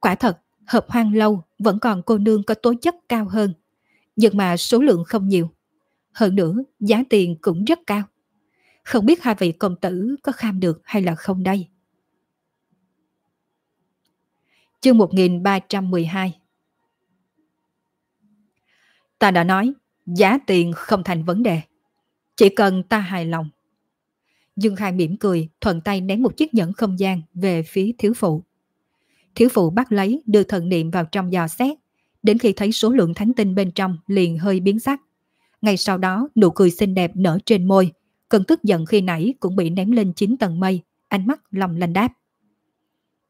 Quả thật, hợp hoang lâu vẫn còn cô nương có tố chất cao hơn, nhưng mà số lượng không nhiều. Hơn nữa, giá tiền cũng rất cao. Không biết hai vị công tử có kham được hay là không đây? Chương 1312 Ta đã nói, giá tiền không thành vấn đề. Chỉ cần ta hài lòng. Dương Khai mỉm cười, thuận tay ném một chiếc nhẫn không gian về phía thiếu phụ. Thiếu phụ bắt lấy, đưa thần niệm vào trong dò xét. Đến khi thấy số lượng thánh tinh bên trong liền hơi biến sắc. Ngay sau đó, nụ cười xinh đẹp nở trên môi. Cơn tức giận khi nãy cũng bị ném lên chín tầng mây, ánh mắt lòng lành đáp.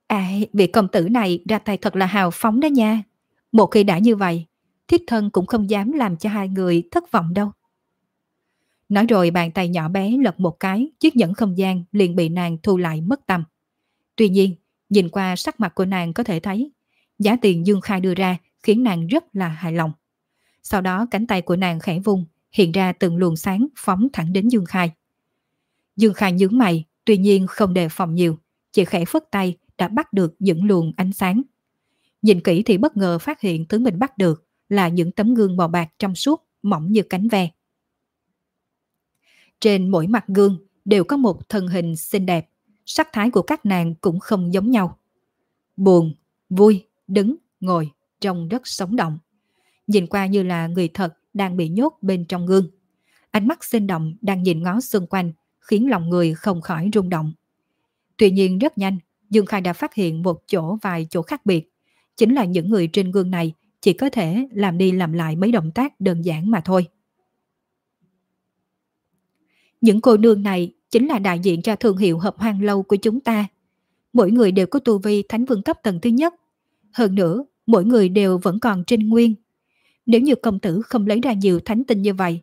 À, vị công tử này ra tay thật là hào phóng đó nha. Một khi đã như vậy, thiếp thân cũng không dám làm cho hai người thất vọng đâu. Nói rồi bàn tay nhỏ bé lật một cái, chiếc nhẫn không gian liền bị nàng thu lại mất tầm. Tuy nhiên, nhìn qua sắc mặt của nàng có thể thấy, giá tiền Dương Khai đưa ra khiến nàng rất là hài lòng. Sau đó cánh tay của nàng khẽ vung, hiện ra từng luồng sáng phóng thẳng đến Dương Khai. Dương Khai nhướng mày, tuy nhiên không đề phòng nhiều, chỉ khẽ phất tay đã bắt được những luồng ánh sáng. Nhìn kỹ thì bất ngờ phát hiện thứ mình bắt được là những tấm gương màu bạc trong suốt, mỏng như cánh ve. Trên mỗi mặt gương đều có một thân hình xinh đẹp, sắc thái của các nàng cũng không giống nhau. Buồn, vui, đứng, ngồi, trông rất sống động. Nhìn qua như là người thật đang bị nhốt bên trong gương. Ánh mắt sinh động đang nhìn ngó xung quanh, khiến lòng người không khỏi rung động. Tuy nhiên rất nhanh, Dương Khai đã phát hiện một chỗ vài chỗ khác biệt. Chính là những người trên gương này chỉ có thể làm đi làm lại mấy động tác đơn giản mà thôi. Những cô nương này chính là đại diện cho thương hiệu hợp hoang lâu của chúng ta. Mỗi người đều có tu vi thánh vương cấp tầng thứ nhất. Hơn nữa, mỗi người đều vẫn còn trên nguyên. Nếu như công tử không lấy ra nhiều thánh tinh như vậy,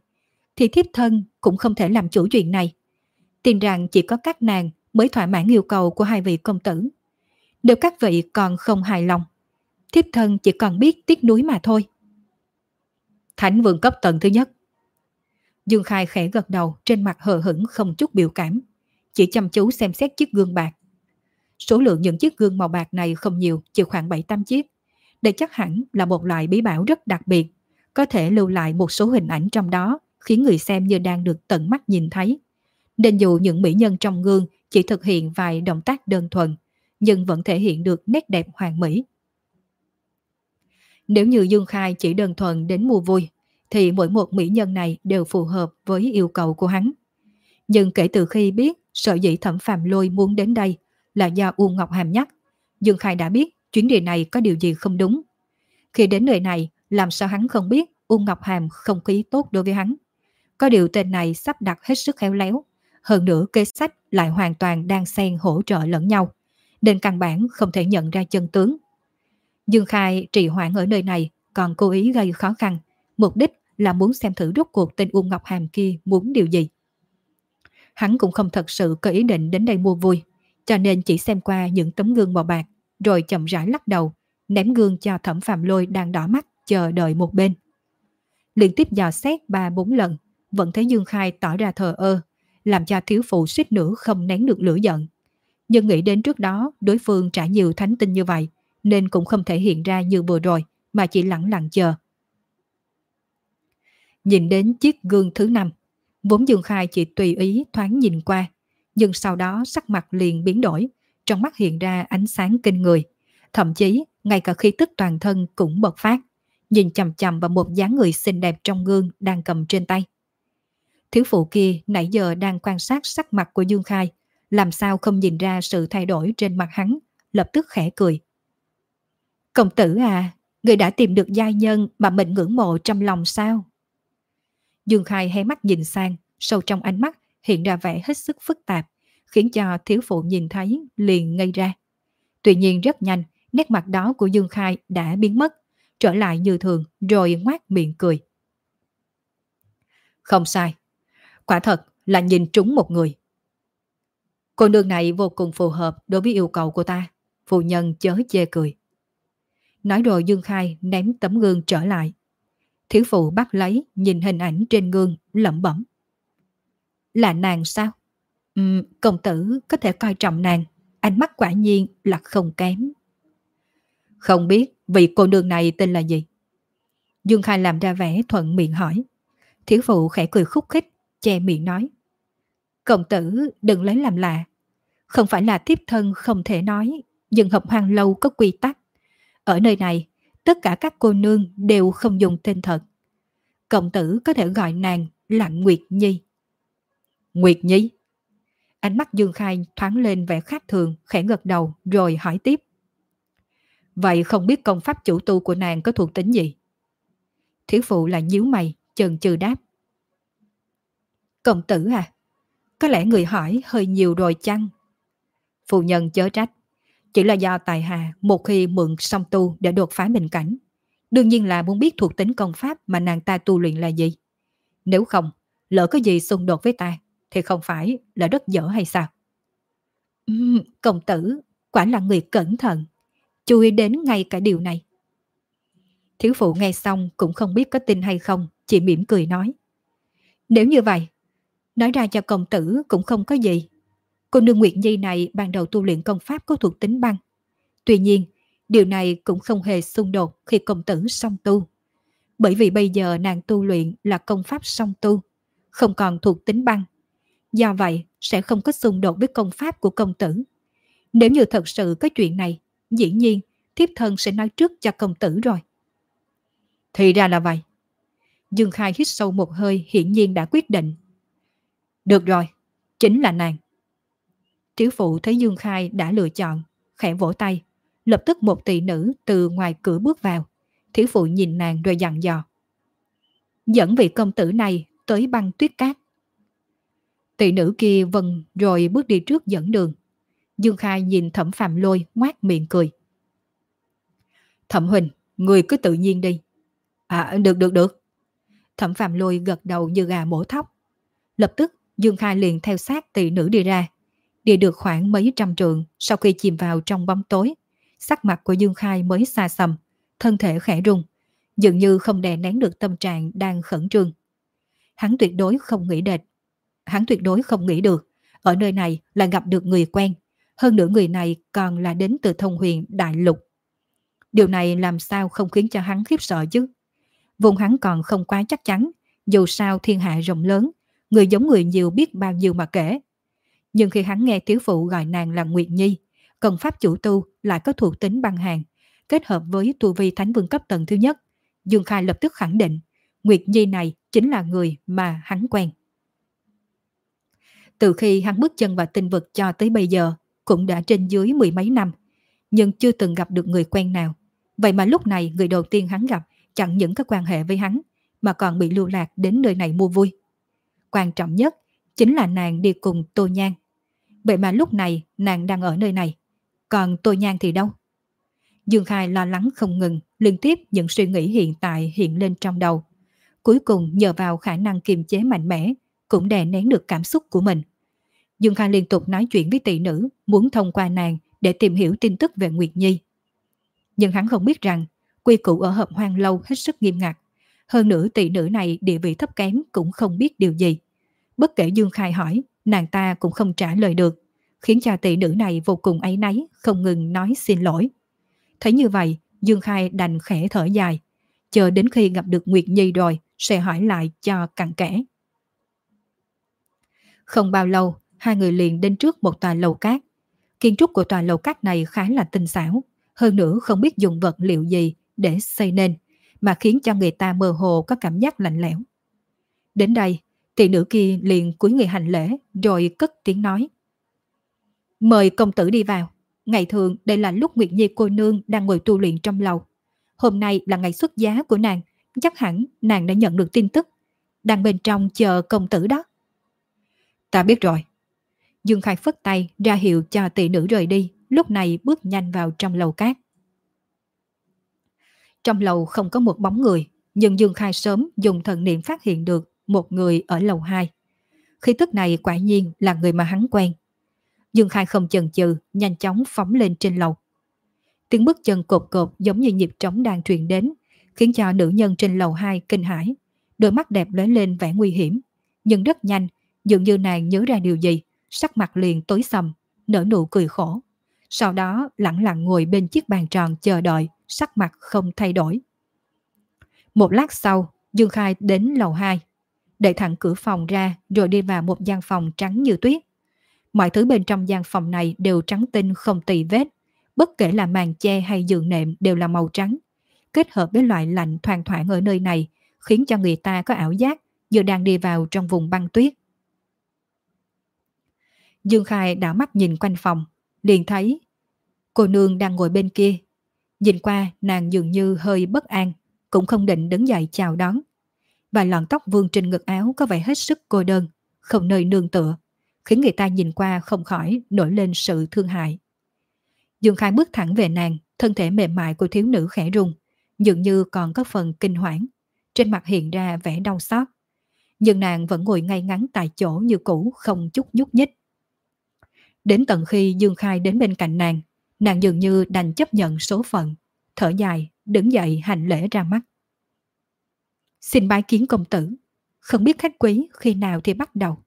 thì thiếp thân cũng không thể làm chủ chuyện này. Tin rằng chỉ có các nàng mới thỏa mãn yêu cầu của hai vị công tử. Nếu các vị còn không hài lòng, thiếp thân chỉ còn biết tiếc núi mà thôi. Thánh vương cấp tầng thứ nhất. Dương Khai khẽ gật đầu trên mặt hờ hững không chút biểu cảm, chỉ chăm chú xem xét chiếc gương bạc. Số lượng những chiếc gương màu bạc này không nhiều, chỉ khoảng 7-8 chiếc. Đây chắc hẳn là một loại bí bảo rất đặc biệt, có thể lưu lại một số hình ảnh trong đó, khiến người xem như đang được tận mắt nhìn thấy. Nên dù những mỹ nhân trong gương chỉ thực hiện vài động tác đơn thuần, nhưng vẫn thể hiện được nét đẹp hoàn mỹ. Nếu như Dương Khai chỉ đơn thuần đến mua vui, thì mỗi một mỹ nhân này đều phù hợp với yêu cầu của hắn. Nhưng kể từ khi biết sợ dĩ thẩm phạm lôi muốn đến đây là do Uông Ngọc Hàm nhắc, Dương Khai đã biết chuyến đi này có điều gì không đúng. Khi đến nơi này, làm sao hắn không biết Uông Ngọc Hàm không khí tốt đối với hắn. Có điều tên này sắp đặt hết sức khéo léo, hơn nữa kế sách lại hoàn toàn đang xen hỗ trợ lẫn nhau, nên căn bản không thể nhận ra chân tướng. Dương Khai trì hoãn ở nơi này còn cố ý gây khó khăn, mục đích là muốn xem thử rốt cuộc tên Uông Ngọc Hàm kia muốn điều gì. Hắn cũng không thật sự có ý định đến đây mua vui, cho nên chỉ xem qua những tấm gương màu bạc, rồi chậm rãi lắc đầu, ném gương cho thẩm phạm lôi đang đỏ mắt chờ đợi một bên. Liên tiếp dò xét ba bốn lần, vẫn thấy Dương Khai tỏ ra thờ ơ, làm cho thiếu phụ suýt nữa không nén được lửa giận. Nhưng nghĩ đến trước đó đối phương trả nhiều thánh tinh như vậy, nên cũng không thể hiện ra như vừa rồi, mà chỉ lặng lặng chờ. Nhìn đến chiếc gương thứ năm, vốn Dương Khai chỉ tùy ý thoáng nhìn qua, nhưng sau đó sắc mặt liền biến đổi, trong mắt hiện ra ánh sáng kinh người. Thậm chí, ngay cả khí tức toàn thân cũng bộc phát, nhìn chầm chầm vào một dáng người xinh đẹp trong gương đang cầm trên tay. Thiếu phụ kia nãy giờ đang quan sát sắc mặt của Dương Khai, làm sao không nhìn ra sự thay đổi trên mặt hắn, lập tức khẽ cười. Công tử à, người đã tìm được giai nhân mà mình ngưỡng mộ trong lòng sao? Dương Khai hé mắt nhìn sang, sâu trong ánh mắt hiện ra vẻ hết sức phức tạp, khiến cho thiếu phụ nhìn thấy liền ngây ra. Tuy nhiên rất nhanh, nét mặt đó của Dương Khai đã biến mất, trở lại như thường rồi ngoác miệng cười. Không sai, quả thật là nhìn trúng một người. Cô nương này vô cùng phù hợp đối với yêu cầu của ta, phụ nhân chớ chê cười. Nói rồi Dương Khai ném tấm gương trở lại. Thiếu phụ bắt lấy, nhìn hình ảnh trên gương, lẩm bẩm. Là nàng sao? Uhm, công tử có thể coi trọng nàng, ánh mắt quả nhiên là không kém. Không biết vị cô nương này tên là gì? Dương Khai làm ra vẻ thuận miệng hỏi. Thiếu phụ khẽ cười khúc khích, che miệng nói. Công tử đừng lấy làm lạ. Không phải là tiếp thân không thể nói, nhưng hợp hoang lâu có quy tắc. Ở nơi này, tất cả các cô nương đều không dùng tên thật. Công tử có thể gọi nàng là Nguyệt Nhi. Nguyệt Nhi? Ánh mắt Dương Khai thoáng lên vẻ khác thường, khẽ gật đầu rồi hỏi tiếp. Vậy không biết công pháp chủ tu của nàng có thuộc tính gì? Thiếu phụ là nhíu mày, chần chừ đáp. Công tử à? Có lẽ người hỏi hơi nhiều rồi chăng? Phụ nhân chớ trách. Chỉ là do tài hà một khi mượn song tu để đột phá bình cảnh. Đương nhiên là muốn biết thuộc tính công pháp mà nàng ta tu luyện là gì. Nếu không, lỡ có gì xung đột với ta, thì không phải là rất dở hay sao? Uhm, công tử, quả là người cẩn thận, chú ý đến ngay cả điều này. Thiếu phụ nghe xong cũng không biết có tin hay không, chỉ mỉm cười nói. Nếu như vậy, nói ra cho công tử cũng không có gì. Cô nương Nguyệt Nhi này ban đầu tu luyện công pháp có thuộc tính băng. Tuy nhiên, điều này cũng không hề xung đột khi công tử song tu. Bởi vì bây giờ nàng tu luyện là công pháp song tu, không còn thuộc tính băng. Do vậy, sẽ không có xung đột với công pháp của công tử. Nếu như thật sự có chuyện này, dĩ nhiên thiếp thân sẽ nói trước cho công tử rồi. Thì ra là vậy. Dương Khai hít sâu một hơi hiển nhiên đã quyết định. Được rồi, chính là nàng. Thiếu phụ thấy Dương Khai đã lựa chọn, khẽ vỗ tay. Lập tức một tỷ nữ từ ngoài cửa bước vào. Thiếu phụ nhìn nàng rồi dặn dò. Dẫn vị công tử này tới băng tuyết cát. Tỷ nữ kia vâng rồi bước đi trước dẫn đường. Dương Khai nhìn thẩm phạm lôi ngoát miệng cười. Thẩm Huỳnh, người cứ tự nhiên đi. À, được được được. Thẩm phạm lôi gật đầu như gà mổ thóc. Lập tức, Dương Khai liền theo sát tỷ nữ đi ra. Đi được khoảng mấy trăm trượng sau khi chìm vào trong bóng tối. Sắc mặt của Dương Khai mới xa xầm, thân thể khẽ rung, dường như không đè nén được tâm trạng đang khẩn trương. Hắn tuyệt đối không nghĩ đệt. Hắn tuyệt đối không nghĩ được, ở nơi này là gặp được người quen, hơn nữa người này còn là đến từ thông huyền đại lục. Điều này làm sao không khiến cho hắn khiếp sợ chứ? Vùng hắn còn không quá chắc chắn, dù sao thiên hạ rộng lớn, người giống người nhiều biết bao nhiêu mà kể. Nhưng khi hắn nghe thiếu phụ gọi nàng là Nguyệt Nhi, cần pháp chủ tu lại có thuộc tính băng hàng, kết hợp với tu vi thánh vương cấp tầng thứ nhất, Dương Khai lập tức khẳng định, Nguyệt Nhi này chính là người mà hắn quen. Từ khi hắn bước chân vào tinh vực cho tới bây giờ, cũng đã trên dưới mười mấy năm, nhưng chưa từng gặp được người quen nào. Vậy mà lúc này người đầu tiên hắn gặp chẳng những có quan hệ với hắn, mà còn bị lưu lạc đến nơi này mua vui. Quan trọng nhất chính là nàng đi cùng Tô Nhan. Vậy mà lúc này nàng đang ở nơi này, còn tôi Nhan thì đâu? Dương Khai lo lắng không ngừng, liên tiếp những suy nghĩ hiện tại hiện lên trong đầu. Cuối cùng nhờ vào khả năng kiềm chế mạnh mẽ, cũng đè nén được cảm xúc của mình. Dương Khai liên tục nói chuyện với tỷ nữ, muốn thông qua nàng để tìm hiểu tin tức về Nguyệt Nhi. Nhưng hắn không biết rằng, quy củ ở hợp hoang lâu hết sức nghiêm ngặt. Hơn nữa tỷ nữ này địa vị thấp kém cũng không biết điều gì. Bất kể Dương Khai hỏi, nàng ta cũng không trả lời được, khiến cho tỷ nữ này vô cùng áy náy, không ngừng nói xin lỗi. Thấy như vậy, Dương Khai đành khẽ thở dài, chờ đến khi gặp được Nguyệt Nhi rồi sẽ hỏi lại cho cặn kẽ. Không bao lâu, hai người liền đến trước một tòa lầu cát. Kiến trúc của tòa lầu cát này khá là tinh xảo, hơn nữa không biết dùng vật liệu gì để xây nên, mà khiến cho người ta mơ hồ có cảm giác lạnh lẽo. Đến đây, tỷ nữ kia liền cúi người hành lễ rồi cất tiếng nói. Mời công tử đi vào. Ngày thường đây là lúc Nguyệt Nhi cô nương đang ngồi tu luyện trong lầu. Hôm nay là ngày xuất giá của nàng, chắc hẳn nàng đã nhận được tin tức. Đang bên trong chờ công tử đó. Ta biết rồi. Dương Khai phất tay ra hiệu cho tỷ nữ rời đi, lúc này bước nhanh vào trong lầu cát. Trong lầu không có một bóng người, nhưng Dương Khai sớm dùng thần niệm phát hiện được một người ở lầu 2. Khi tức này quả nhiên là người mà hắn quen. Dương Khai không chần chừ, nhanh chóng phóng lên trên lầu. Tiếng bước chân cột cột giống như nhịp trống đang truyền đến, khiến cho nữ nhân trên lầu 2 kinh hãi. Đôi mắt đẹp lóe lên vẻ nguy hiểm, nhưng rất nhanh, dường như nàng nhớ ra điều gì, sắc mặt liền tối sầm, nở nụ cười khổ. Sau đó lặng lặng ngồi bên chiếc bàn tròn chờ đợi, sắc mặt không thay đổi. Một lát sau, Dương Khai đến lầu 2, đẩy thẳng cửa phòng ra rồi đi vào một gian phòng trắng như tuyết. Mọi thứ bên trong gian phòng này đều trắng tinh không tì vết, bất kể là màn che hay giường nệm đều là màu trắng. Kết hợp với loại lạnh thoang thoảng ở nơi này, khiến cho người ta có ảo giác như đang đi vào trong vùng băng tuyết. Dương Khai đảo mắt nhìn quanh phòng, liền thấy cô nương đang ngồi bên kia. Nhìn qua nàng dường như hơi bất an, cũng không định đứng dậy chào đón. Và lọn tóc vương trên ngực áo có vẻ hết sức cô đơn, không nơi nương tựa, khiến người ta nhìn qua không khỏi nổi lên sự thương hại. Dương Khai bước thẳng về nàng, thân thể mềm mại của thiếu nữ khẽ rung, dường như còn có phần kinh hoảng. Trên mặt hiện ra vẻ đau xót. Nhưng nàng vẫn ngồi ngay ngắn tại chỗ như cũ không chút nhúc nhích. Đến tận khi Dương Khai đến bên cạnh nàng, nàng dường như đành chấp nhận số phận, thở dài, đứng dậy hành lễ ra mắt. Xin bái kiến công tử, không biết khách quý khi nào thì bắt đầu.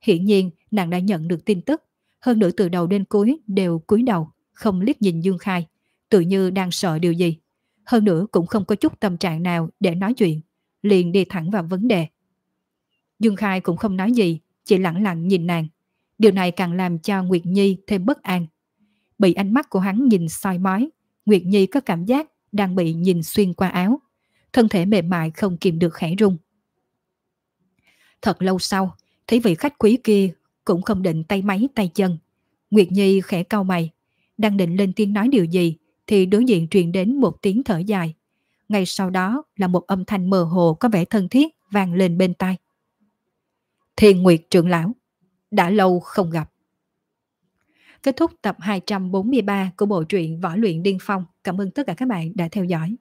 Hiển nhiên nàng đã nhận được tin tức, hơn nữa từ đầu đến cuối đều cúi đầu, không liếc nhìn Dương Khai, tự như đang sợ điều gì. Hơn nữa cũng không có chút tâm trạng nào để nói chuyện, liền đi thẳng vào vấn đề. Dương Khai cũng không nói gì, chỉ lặng lặng nhìn nàng. Điều này càng làm cho Nguyệt Nhi thêm bất an. Bị ánh mắt của hắn nhìn soi mói, Nguyệt Nhi có cảm giác đang bị nhìn xuyên qua áo. Thân thể mềm mại không kìm được khẽ rung. Thật lâu sau, thấy vị khách quý kia cũng không định tay máy tay chân. Nguyệt Nhi khẽ cau mày, đang định lên tiếng nói điều gì thì đối diện truyền đến một tiếng thở dài. Ngay sau đó là một âm thanh mơ hồ có vẻ thân thiết vang lên bên tai. Thiên Nguyệt trưởng lão, đã lâu không gặp. Kết thúc tập 243 của bộ truyện Võ luyện điên phong. Cảm ơn tất cả các bạn đã theo dõi.